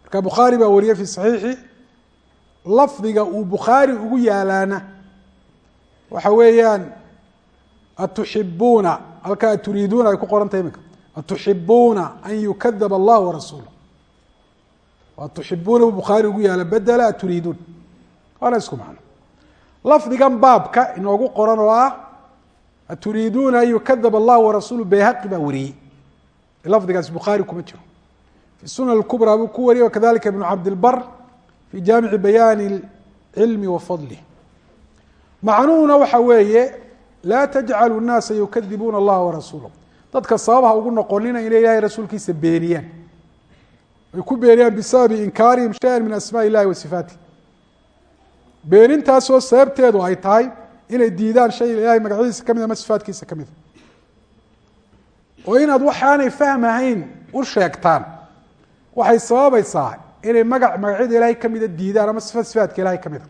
Speaker 1: marka bukhaari baa wariyey fi saxiixi lafdiga uu bukhaari ugu yaalaana waxa weeyaan atuxibuuna halkaa aturiiduuna ay ku qorantay iminka. Atuxibuuna an yukadab allah warasuuluh atuxibuuna buu bukhaari ugu yaalla bedela aturiiduun waana isku macno. Lafdigan baabka inoogu qoran oo ah aturiiduuna an yukadab allah warasuulu bayhaqi baa wariyey. Lafdigaas bukhaari kuma jiro. Fi sunan اkubraa buu ku wariyey wakadalika ibnu cabdilbar fi jaamici bayaani cilmi wa macnuhuna waxa weeye laa tajcalu naasa yukadibuuna allaha warasuulah dadka sababaha ugu noqonina inay ilahay rasuulkiisa beeniyaan. Ay ku beeniyaan bisababi inkaarihim shayan min asmaa illahi wa sifaatih beenintaasoo sababteedu ay tahay inay diidaan shay ilahay magacyadiisa ka mid ah ama sifaatkiisa ka mida ah. oo inaad waxaanay fahm ahayn u sheegtaan waxay sababaysaa inay magac magacyada ilaahay kamida ah diidaan ama sifa sifaatka ilahay kamida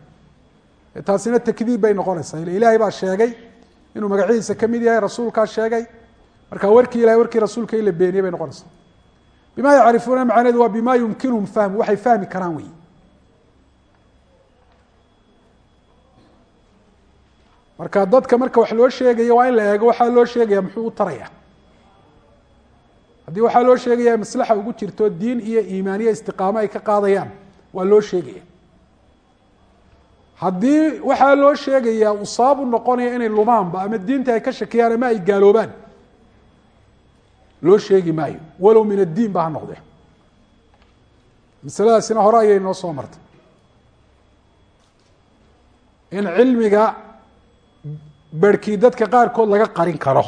Speaker 1: taasina takdiib bay noqonaysaa. Ilahay baa sheegay inuu magacyadiisa ka mid yahay rasuulkaa sheegay. Marka warkii ilahay warkii rasuulka in la beeniyey bay noqonaysaa bima yacrifuuna macneedu waa bima yumkinuhum fahmu waxay fahmi karaan wey marka dadka marka wax loo sheegayo waa in la eego waxaa loo sheegaya muxuu u taraya. Haddii waxaa loo sheegaya maslaxa ugu jirto diin iyo iimaaniya istiqaamo ay ka qaadayaan waa loo sheegaya haddii waxaa loo sheegaya uu sabab u noqonaya inay lumaanba ama diinta ay ka shakiyaan ama ay gaaloobaan loo sheegi maayo. Walow min addiin ba ha noqdee masaladaasina hore ayay noo soo martay. In cilmiga berhkii dadka qaarkood laga qarin karo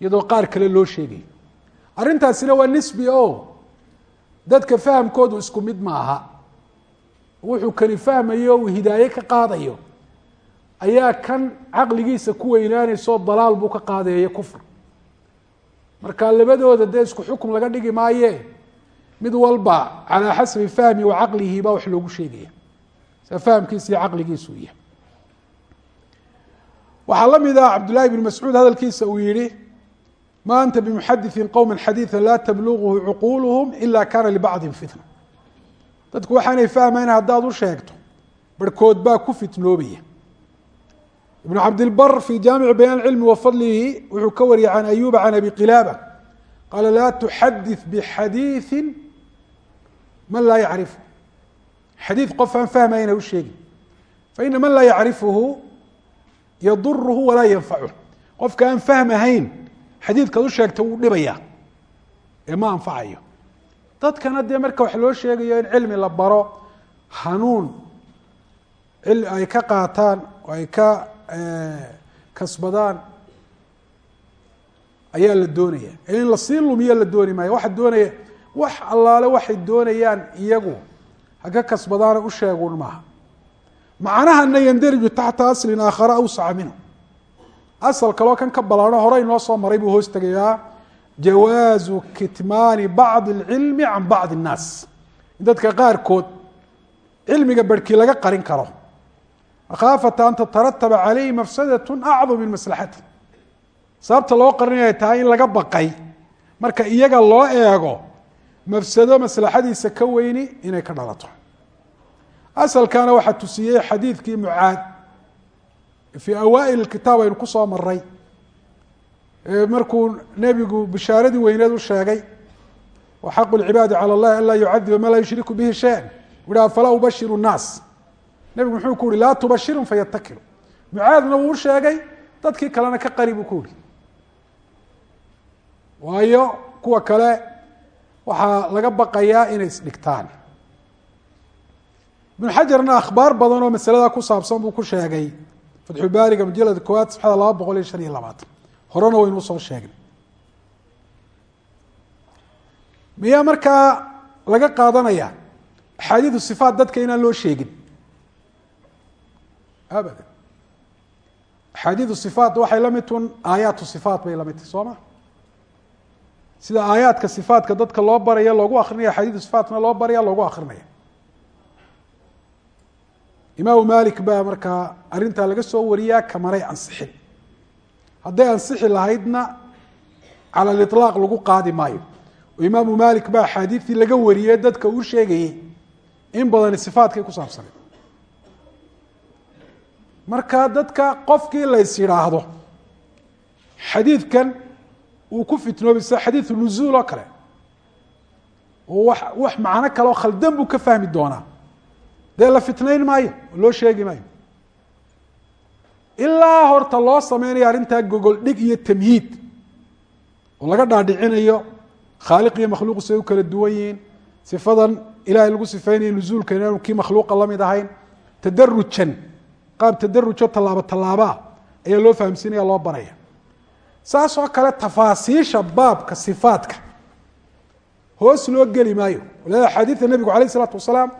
Speaker 1: iyadoo qaar kale loo sheegayo arrintaasina waa nisbi o dadka fahamkoodu isku mid ma aha wuxuu kani fahmayo uu hidaaye ka qaadayo. Ayaa kan caqligiisa ku weynaanayso dalaal buu ka qaadeeyo kufr. Markaa labadooda dee isku xukm laga dhigi maaye mid walba calaa xasabi fahmi wa caqlihi baa wax loogu sheegaya. Sa fahamkiisa iyo caqligiisu yahay. Waxaa la mid ah cabdullahi bn mascuud hadalkiisa uu yihi ma anta bimuxadiثin qowma xadiiثa laa tabluguhu cuquuluhum ila kana libacdin fitna dadku waxaanay fahmayn haddaad u sheegto barhkood baa ku fitnoobaya. Ibn cabdilbar fi jaamici bayaan cilmi wa wuxuu ka wariyay can ayuba can abi qilaaba qaala laa tuxadiث bxadiiثi man laa yacrifu. Xadiid qof aan fahmayna u sheegi faina man laa yacrifuhu yaduruhu walaa yanfacuh qofka aan fahmahayn xadiidkaad u sheegta wuu dhibaya ee ma anfacayo dadkana dee marka wax loo sheegayo in cilmi la baro hanuun ay ka qaataan oo ay ka kasbadaan ayaa la doonaya. In la sii lumiyo la dooni maayo. Waxa doonaya wax allaale waxay doonayaan iyagu. Haka kasbadaana u sheegun maaha. Macnahana yandariju taxta aslin aakhara awsaca minhu. Asal kaloo kan ka balaano hore inoo soo maray buu hoos tegayaa jawaazu kitmaani bacdi اlcilmi can bacdi الnaas in dadka qaarkood cilmiga barhkii laga qarin karo makhaafata an tatarataba calayhi mafsadaة acdam min maslaxati sababta loo qarinaya tahay in laga baqay marka iyaga loo eego mafsado maslaxadiisa ka weyni inay ka dhalato asalkana waxaa tusiyey xadiidkii mucaad fii awaail kitaab aynu ku soo maray markuu nebigu bishaaradii weyneed u sheegay wa xaqu lcibaadi cala allahi an laa yucadiba man laa yushriku bihi shayan. Uha falaa ubashiru nnaas. Nebigu muxuu ku uhi laa tubashirum fayatakilu mucaadna wuu u sheegay dadkii kalena ka qari buu ku uhi waayo kuwa kale waxaa laga baqayaa inay isdhigtaan. Ibn xajarna akhbaar badan oo masaladaa ku saabsan buu ku sheegay. Fatxubaariga mujalada koowaad sabxada laba boqol iyo shan iyo labaatan horena waynu u soo sheegnay. Miyaa markaa laga qaadanaya axaadiidu sifaat dadka inaan loo sheegin? Abadan. Axaadiidu sifaat waxay la mid tun aayaatu sifaat bay la mid tahay soo ma? Sida aayaadka sifaatka dadka loo baraya loogu akrinaya axaadiidu sifaatna loo baraya loogu akrinaya imaamu malik baa markaa arrintaa laga soo wariyaa kamanay ansixin hadday ansixi lahaydna cala aliطlaaq lagu qaadi maayo. Oo imaamu malik baa axaadiidtii laga wariyey dadka uu sheegayey in badani sifaatkay ku saabsaneed marka dadka qofkii lays yidhaahdo xadiidkan uu ku fitnoobay sida xadiidu nuzuul oo kale oo wax wax macno kale oo khaldan buu ka fahmi doonaa. Dee la fitnayn maayo? Oo loo sheegi maayo ilaa horta loo sameynayo arrintaa gogol dhig iyo tamhiid oo laga dhaadhicinayo khaaliq iyo makhluuq say u kala duwan yihiin. Sifadan ilahay lagu sifeynayo nuzuulka inaanu kii makhluuqa la mid ahayn tadarujan qaab tadarujo tallaabo tallaabaa ayaa loo fahamsiinaya loo baraya. Saas oo kale tafaasiisha baabka sifaadka. Hoos loo geli maayo. Walaada axaadiida nebigu alayh isalaatu wasalaam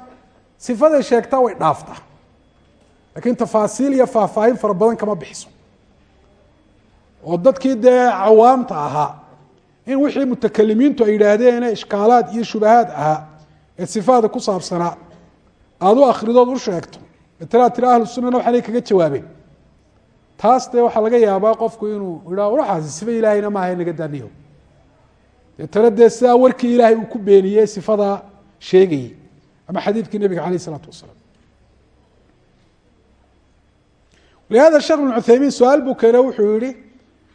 Speaker 1: sifaday sheegtaa way dhaaftaa lakiin tafaasiil iyo faahfaahin fara badan kama bixiso. Oo dadkii dee cawaamta ahaa in wixii mutakalimiintu ay yidhaahdeene ishkaalaad iyo shubahaad ahaa ee sifaada ku saabsanaa aada u akhridood u sheegto tira tira ahlu sunana waxaanay kaga jawaabeen. Taas dee waxaa laga yaabaa qofku inuu idha waxaasi sifa ilaahayna maaha naga daaniyo. Deetana dee sidaa warkii ilaahay uu ku beeniyey sifadaa sheegayey ama xadiidkii nebiga alayh isalaatu wasalaam lihada sheekh bn cuthaymiin su-aal buu keene wuxuu yihi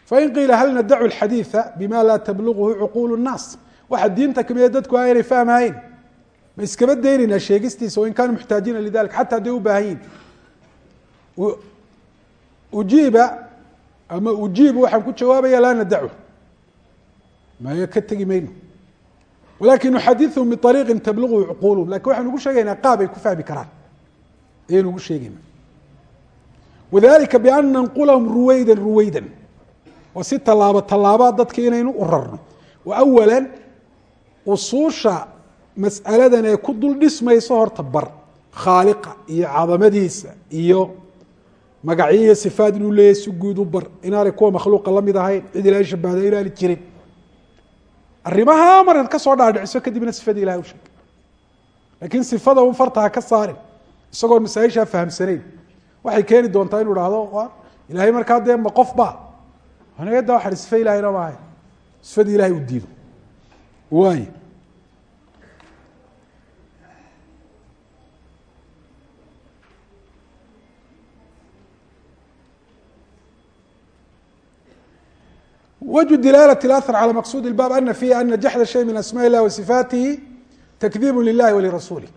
Speaker 1: fain qiila hal nadacu اxadiiثa bima laa tablughu cuquul الnaas waxa diinta kamida dadku a inay fahmahayn ma iskaba daynaynaa sheegistiisa wain kaanuu muxtaajiina lidalik xata hadday u baahan yihin ujiiba ama ujiibu waxaan ku jawaabaya laa nadachu mayo ka tegi mayno walakin nuxadiثhum biطariiqi tablughu cuquuluhum lakin waxaynu ugu sheegaynaa qaab ay ku fahmi karaan ayaynu ugu sheegayna wadalika bian nanqulahum ruwayda ruwayda waa si tallaabo tallaabaa dadka inaynu u rarno. Wa awala usuusha mas'aladan ee ku dul dhismayso horta bar. Khaaliqa iyo cadamadiisa iyo magacyo iyo sifaad inuu leeyahy si guud u bar. Inaanay kuwa makhluuqa la mid ahayn cid ilahay shabahda inaanay jirin. Arrimaha markaad ka soo dhaadhiciso kadibna sifadii ilahay u sheeg laakiin sifada un fartaha ka saarin isagoon masaaishaa fahamsanayn waxay keeni doontaa inu hahdo ilahay markaa dee ma qof ba nagada waxaan sife ilahayna maahay sifadii ilahay u diido waay wجه dilaalة اأثر عalى maqsud الbab ana fiiha ana jaxd shay min asmاء الlah وصifaatihi تkdib lilahi walirasuulih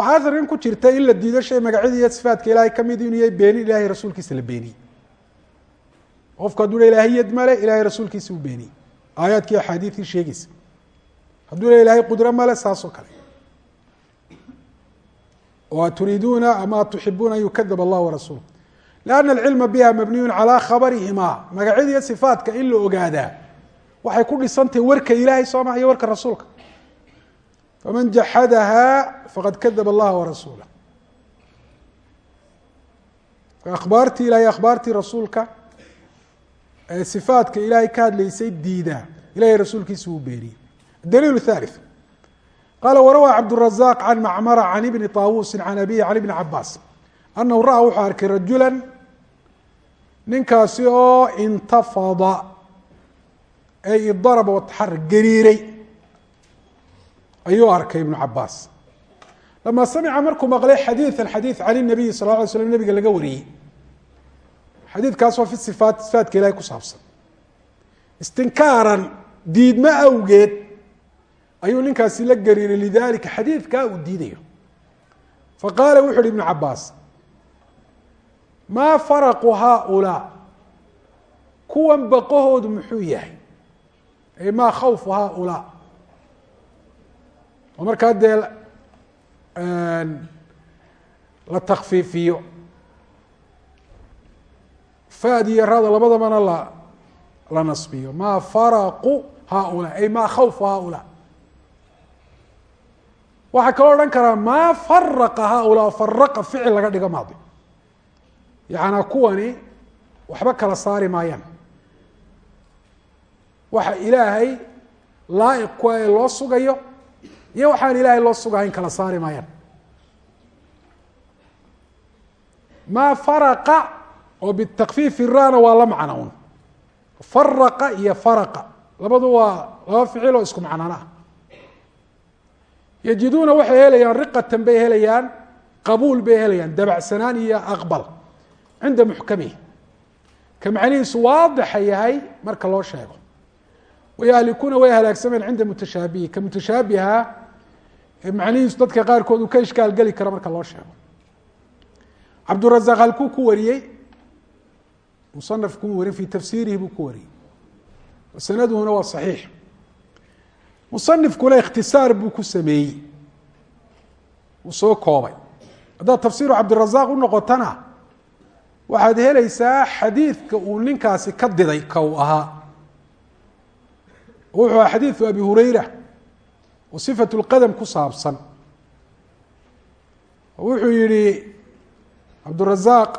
Speaker 1: waxaa arrin ku jirta in la diido shay magacyadii iyo sifaadka ilaahay ka mid inuu yahay beeni ilahay rasuulkiisa la beeniyey qofku hadduu ilaahiyad male ilahay rasuulkiisa u beeniyey aayaadkii axaadiidkii sheegeysa hadduu ilaahay qudro male saas kale. Oo a tuxibuuna an yukadab allah warasuul lianna alcilma biha mabniyun calaa khabarihimaa magacyadii sifaadka in la ogaadaa waxay ku dhisantahy warka ilaahay soo maha warka rasuulka faman jaxadahaa faqad kadaba allaha warasuula akhbaartii ilahay akhbaartii rasuulka ee sifaatka ilaahay ka hadlaysay diidaa ilahay rasuulkiisa wuu beeniyey daliil thalith qaala warawaa cabdurazaq can macmara can ibni طaawusi can abihi can ibni cabaas anahu ra'a wuxuu arkay rajula ninkaasi oo intafada ay idaraba wataxar gariiray ayuu arkay ibnu cabaas lama samica markuu maqlay xadiian xadii can nabiyi sal lay slam nabiga laga wariyey. Xadiikaasoo fi sifaat sifaatka ilahay ku saabsan. Istinkaaran diidmo awgeed ayuu ninkaasi la gariiray lidalika xadiidkaa uu diidayo. Faqala wuxu uhi ibnu cabaas maa faraqu haula kuwan baqahoodu muxuu yahay? Ay ma khawfu haaulaa oo markaa dee la takfiifiyo faadi iyo rada labadabana la la nasbiyo. Maa faraqu haaulaa ay maa khawfu haaulaa waxaa kaloo odhan karaa maa faraqa haaulaa o faraqa ficil laga dhigo maadi. Yacanaa kuwani waxba kala saari maayaan. Waxa ilaahay laa'iq ku ee loo sugayo iyo waxaan ilaahay loo sugahayn kala saari maayaan. Maa faraqa oo bitakfiifi rana waa la macno un faraqa iyo faraqa. Labadu waa laba ficil oo isku macnana ah. Yajiduuna waxay helayaan riqatan bay helayaan qabuul bay helayaan dabacsanaan iyo aqbal cinda muxkamihi. Ka macnihiisu waadixa yahay marka loo sheego. Wayahlikuuna way halaagsameen cinda mutashaabihi ka mutashaabiha macnihiisu dadka qaarkood uu ka ishkaal geli karo marka loo sheego. Cabdurazaq halkuu ku wariyey musanaf kuma warin fi tafsiirihi buu ku wariyey. Sanaduhuna waa saxiix. Musanifkuna ikhtisaar buu ku sameeyey. Uu soo koobay. Haddaad tafsiiru cabdirazaq u noqotana waxaad helaysaa xadiidka uu ninkaasi ka diday ka uu ahaa. Wuxuu aha xadiidu abi hureyra oo sifat lqadam ku saabsan wuxuu yihi cabdurazaq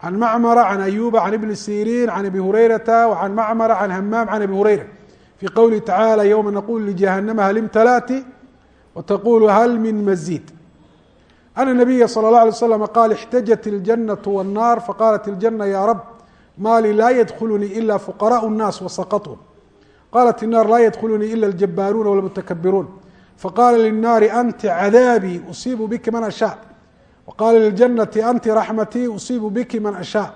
Speaker 1: can macmara can ayuba can ibni siriin can abi hureyrata وcan macmara can hamaam can abi hureyra fi qowlihi tacaalى ywma naqulu lijahanama hal imtalati wataqulu hal min mazid أن النبي صلى الله عليه وسلم قال احتجت الجنة والنار فقالت الجنة يا رب ما لي لا يدخلني إلا فقراء الناس وسقطهم قالت النار لا يدخلني إلا الجبارون والمتكبرون فقال للنار أنت عذابي أصيب بك من أشاء وقال للجنة أنت رحمتي أصيب بك من أشاء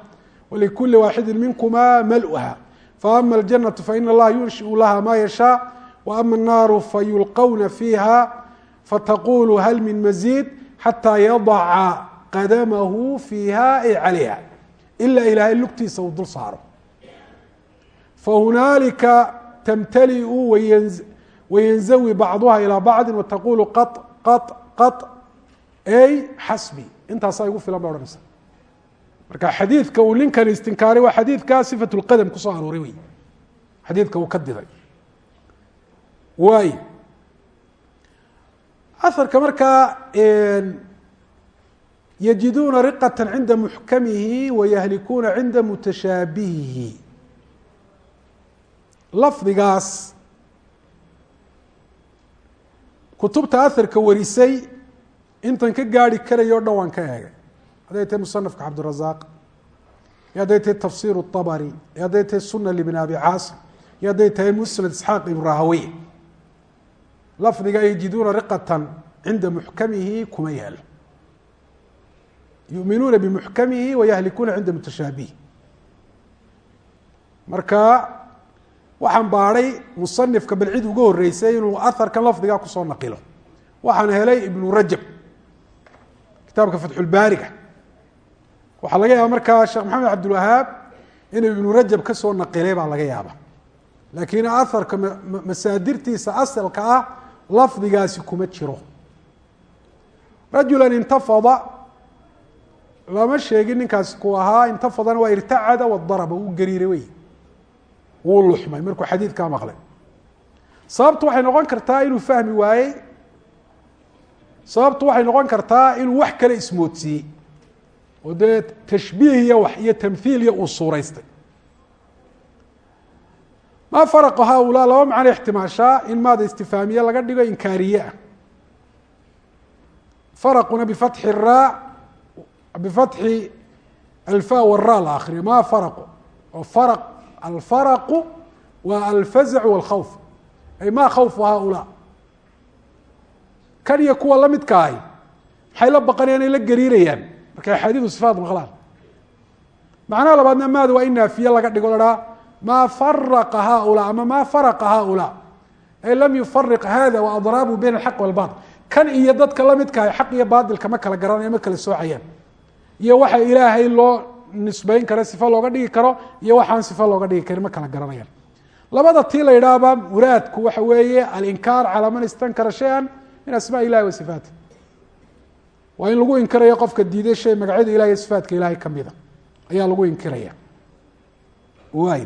Speaker 1: ولكل واحد منكما ملؤها فأما الجنة فإن الله ينشئ لها ما يشاء وأما النار فيلقون فيها فتقول هل من مزيد xatىa yadaca qadamahu fiiha ay calayha ilaa ilaahay lugtiisa uu dul saaro fahunaalika tamtaliu wayanzawi bacduha ilىa bacdi wataqulu qa qa qa ay xasbi. Intaasaa igu filan ba odhanaysa marka xadiidka uu ninkan istinkaaray waa xadiidka sifat lqadam ku soo arooray wey. Xadiidka uu ka diday waay aharka markaa yajiduuna riqata cinda muxkamihi wayahlikuuna cinda mutashaabihihi lafdigaas kutubta aharka warisay intan ka gaari karayo o dhan waan ka eegay. Hadday tahay musanafka cabdirazaaq iyo hadday tahay tafsir abari iyo hadday tahay suna libn abi caasim iyo hadday tahay musnad isxaaq ibn rahawiy lafdiga yajiduuna riqatan cinda muxkamihi kuma yaalo yuminuuna bimuxkamihi wayahlikuuna cinda mutashaabihi. Marka waxaan baadhay musanifka bal cid uga horeysay inuu aharkan lafdigaa ku soo naqilo. Waxaan helay ibnu rajab kitaabka fatxulbaariga waxaa laga yaaba markaa sheekh maxamed cabdilwahaab inuu ibnu rajab ka soo naqilay baa laga yaaba laakiin aharka masaadirtiisa asalka ah lafdigaasi kuma jiro. Rajula intafada lama sheegin ninkaasi ku ahaa intafadana waa irtacada wadaraba wuu gariiray wey wuu luxmay markuu xadiidkaa maqlay. Sababtu waxay noqon kartaa inuu fahmi waayey. Sababtu waxay noqon kartaa inuu wax kale ismoodsiiyey. Oo dee tashbiih iyo wax iyo tamhiil iyo uu suuraystay. Ma faraqu haulaa laba macno ixtimaashaa in maada istifaamiye laga dhigo inkaariye ah faraquna bifatxi raa bifatxi alfa wara la akriyo ma faraqu oo faraq alfaraqu waa alfazac walkhawf ay ma khawfu haulaa kan iyo kuwa lamidka ahi maxay la baqanayaan ay la gariirayaan markay axaadiidu sifaat maqlaan macnaha labaadna maada waa in naafiye laga dhigo lahaa ma faraqa haulaa ama ma faraqa haulaa ay lam yufariq hada waadraabu bayn alxaq walbail kan iyo dadka lamidka ahi xaq iyo baatilka ma kala garanaya ma kala soocayaan iyo waxa ilaahay loo nisbeyn karo sifa looga dhigi karo iyo waxaan sifa looga dhigi karin ma kala garanayaan labada tii la yidhaahba muraadku waxa weeye alinkaar calaa man istankara shaya min asmaa ilahi wa waa in lagu inkirayo qofka diiday shay magacyada ilahi iyo sifaatka ilahay kamida ayaa lagu inkiraya. Waay.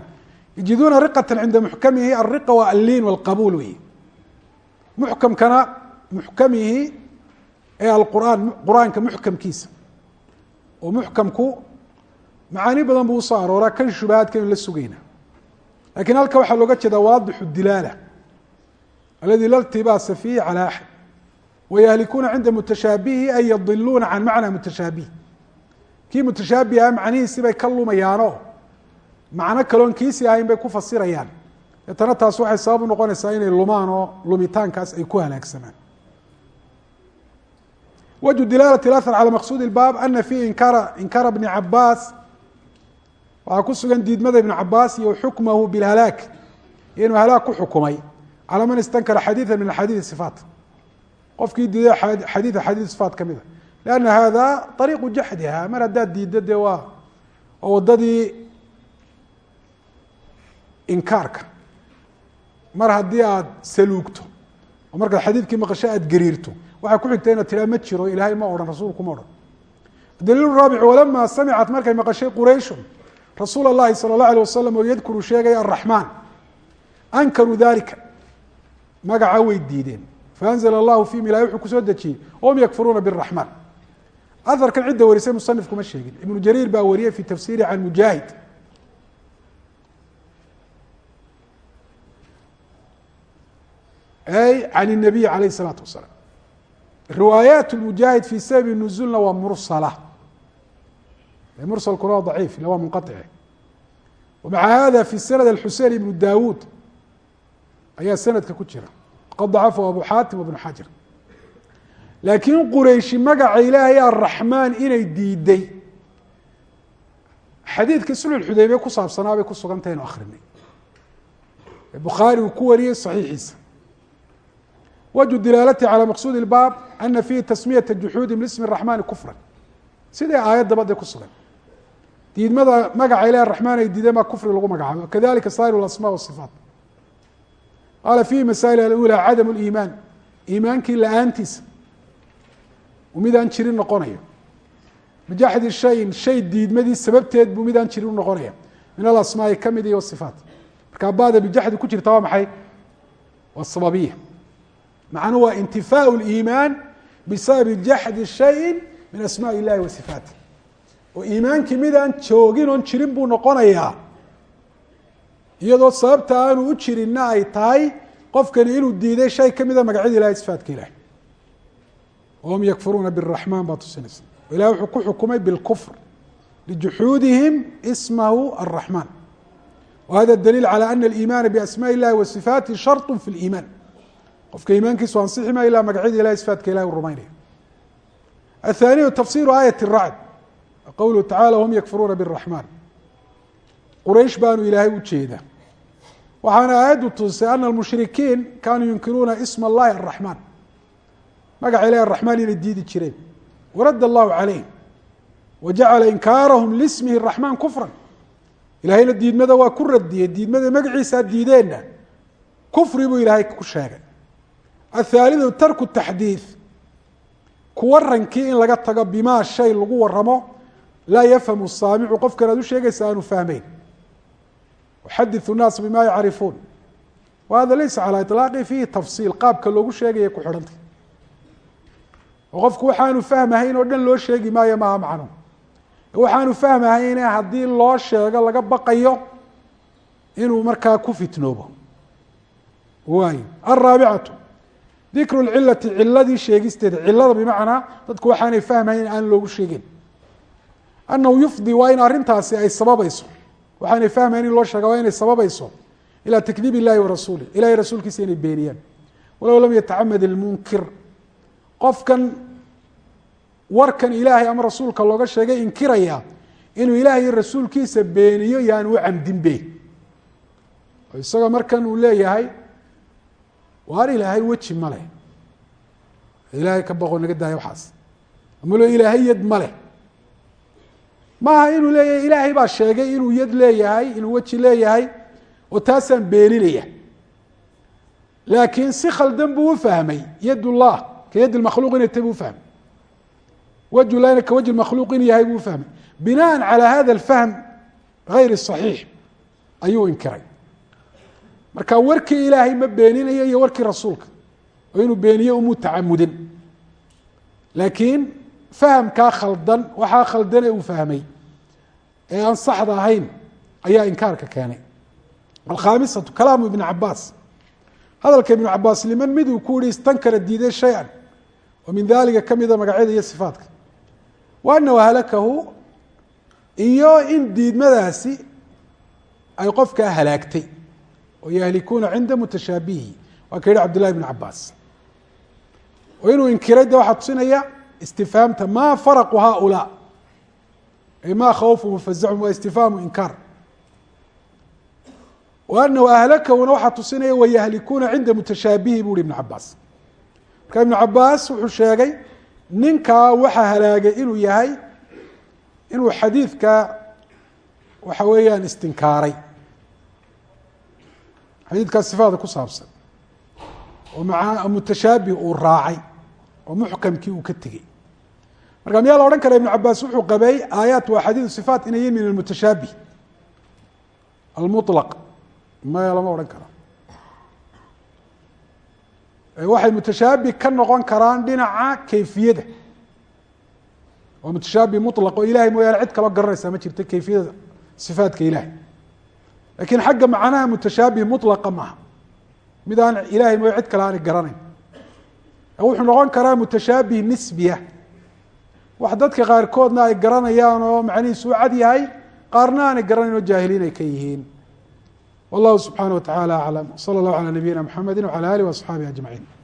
Speaker 1: Yajiduuna riqata cinda muxkamihi alriqa waa alliin walqabuul wey muxkamkana muxkamihi ee alquraan qur'aanka muxkamkiisa. Oo muxkamku macaani badan buu usoo arooraa kan shubahaadka inu la sugayna lakiin halka waxaa looga jeedaa waadixu dilaala aladi la ltibaasa fiihi calى axad wayahlikuuna cinda mutashaabihi ay yadiluuna can macna mutashaabihi kii mutashaabiha macnihiisi bay ka lumayaanoo macno kaloon kiisi ahayn bay ku fasirayaan deetana taas waxay sabab u noqonaysaa inay lumaan oo lumitaankaas ay ku halaagsamaan wجه dilaalة اأثر calى maqsud الbab ana fiihi inkara inkara بni cabaas waxaa ku sugan diidmada ibnu cabaas iyo xukmahu bilhalaag inuu halaag ku xukumay. Calaa man istankara xadiida min axaadiidi sifaat. Qofkii diiday xadiida xadiid sifaat ka mida ah. lianna haadaa ariiqu jaxdiha mar haddaad diiddo dee waa oo waddadii inkaarka. Mar haddii aada saluugto oo markaad xadiidkii maqasho aada gariirto waxaa ku xigta inaad tiraa ma jiro ilaahay ma odhan rasuulku ma odhan. Daliilu raabicu walama samicat markay maqashay qurayshun rasuul اllahi salى اllah alيه wasalam oo yadkuru sheegaya araxmaan ankaruu dalika magaca way diideen faanzla allahu fihim ilahay wuxuu kusoo dejiyey hum yakfuruuna bالraxmaan aharkan cidda warisay musanif kuma sheegin ibnu jariir baa wariyey fi tafsiri can mujaahid ay can الnabiy alayh الsalaatu wasalaam riwaayaat mujaahid fi sababi nuzulna waa mursala mursalkuna waa daciif ila waa munqaice maca hada fi sanad axusein ibnu dawuud ayaa sanadka ku jira qad dacafahu abu xaatim ibnu xajar laakiin qurayshi magaca ilaahay araxmaan inay diiday xadiidkii sulx xudeybiye ku saabsanaa bay ku sugantah inu akrinay bukhaari uu ku wariyey saxiixiisa wجه dilaalati calى maqsuud اbaab ana fiihi tasmiyaةa juxuudi bismi الraxmani kufra sidai aayaddaba dee ku sugan diidmada magaca ilah raxmaan ay diideen baa kufri lagu magacaabo kadalika saa'ir asmaa wasifaat qaala fiihi masaa'il alula cadam liimaan iimaankii la'aantiisa uu aan jirin noqonayo bijaxdi shayin shay diidmadii sababteed buu mid aan jirin u noqonaya. Min alasmaa'i ka mid iyo wasifaat markaa bada bijaxdi ku jirta waa maxay? Waa sababiya. Waa intifaau liimaan bisababi jaxdi shayin min asmaai illahi wa oo iimaankii midaan joogin oon jirin buu noqonayaa. Iyadoo sababta aanu u jirinna ay tahay qofkani inuu diiday shay kamida ah magacyada ilahay sifaadka ilahay wahum yakfuruuna biraxmaan baa tusinaysa. Ilahi wuxuu ku xukumay bilkufr lijuxuudihim ismahu araxmaan wa daliil calى ana aliimaana biasmaa illahi wa sifaati fi liimaan qofka iimaankiisu ansixi maayo ilaa magacyada ilahay sifaadka ilahi u rumaynaya. Athaniyu tafsiru aayat racd qowluhu taala hum yakfuruuna biraxmaan quraysh baanu ilaahay u jeedaa. Waxaana aayaddu tusay ana almushrikiin kaanuu yunkiruuna isma allahi araxmaan magaca ilahi araxmaan inay diidi jireen. Warad allahu calayh wajacala inkaarahum lismihi raxmaan kufran. Ilaahayna diidmada waa ku radiyey diidmada magaciisaa diideenna. Kufri buu ilaahay ku sheegay. Athaalidu tarku taxdiid kuwarankii in laga tago bimaa shay lagu waramo laa yafhamu saamicu qofkan aad u sheegaysa aanu fahmeyn xadiثu الnaas bima yacrifuun wa hada laysa calى iطlaaqi fiihi tafsiil qaabka loogu sheegaya ku xidhantay oo qofku waxaanu fahmahayn oo dhan loo sheegi maayo maaha macno waxaanu fahmahayne haddii loo sheego laga baqayo inuu markaa ku fitnoobo waay alraabicatu dikru lcilati ciladii sheegisteeda cilada bimacnaa dadku waxaanay fahmahayn aan loogu sheegin annahu yufdi waa in arrintaasi ay sababayso waxaanay fahmayn in loo sheega waa inay sababayso ilى takdiib illahi warasuulih ilahay rasuulkiisa inay beeniyaan walow lam yatacamad ilmunkir qofkan warkan ilaahay ama rasuulka looga sheegay inkiraya inuu ilahay iyo rasuulkiisa beeniyo yaan u camdinbe oo isagoo markan uu leeyahay waar ilaahay weji ma leh ilaahay ka baqo naga daaya waxaas ama lo ilaahay yad ma leh maaha inuu leeyahay ilaahay baa sheegay inuu yad leeyahay inuu weji leeyahay oo taasaan beeninaya laakiin si khaldan buu u fahmay yad ullah ka yad makhluuq inay tahy buu ufahmay wajhu lahna ka wajhi makhluuq in yahay buu ufahmay binaan calى hada اlfahm gayr الصaxiix ayuu inkiray marka warkii ilaahay ma beeninayo iyo warkii rasuulka oo inuu beeniyo umuu tacamudin laakiin fahamkaa khaldan waxaa khaldane uu fahmay. Ee aan saxda ahayn ayaa inkaarka keenay. Alkhaamisatu kalaamu ibn cabaas. Hadalka ibnu cabaas liman miduu ku yihi istankara diiday shay-an. Oo min dalika kamida magacyada iyo sifaatka wa halakahu iyo in diidmadaasi ay qofkaa halaagtay. Oo yahlikuuna cinda mutashaabihi waa ka yihi cabd llahi bn cabaas. Oo inuu inkiray de waxaa tusinaya istifhaamta ma faraqu haulaa ay ma khawfu mufazacum waa istifhaamu inkaar wa anahu ahlakahuna waxaa tusinaya wayahlikuuna cinda mutashaabihi bu uhi ibn cabaas marka ibnu cabaas wuxuu sheegay ninkaa waxaa halaagay inuu yahay inuu xadiidka waxa weeyaan istinkaaray xadiidkaa sifaada ku saabsan oo maa mutashaabih uu raacay oo muxkamkii uu ka tegey marka miyaa la odhan kara ibnu cabaas wuxuu qabay aayaat wa axaadiidu sifaat inay yihin min almutashaabih almuطlaq maya lama odhan karo waxay mutashaabih ka noqon karaan dhinaca kayfiyada waa mutashaabih muطlaq oo ilahay mooyaane cid kaloo garanaysaa ma jirto kayfiyada sifaatka ilahay lakiin xagga macnaha mutashaabih muطlaqa maaha mid aan ilahay mooya cid kale aanay garanayn wuxuu noqon karaa mutashaabih nisbiya wax dadka qaarkoodna ay garanayaan oo macnihiisu u cad yahay qaarna aanay garanayn oo jaahiliin ay ka yihiin. Wallahu subxaanah wa tacaala aclam sala allahu calaa nabiyina mxamedi wcala alih w asxaabihi ajmaciin.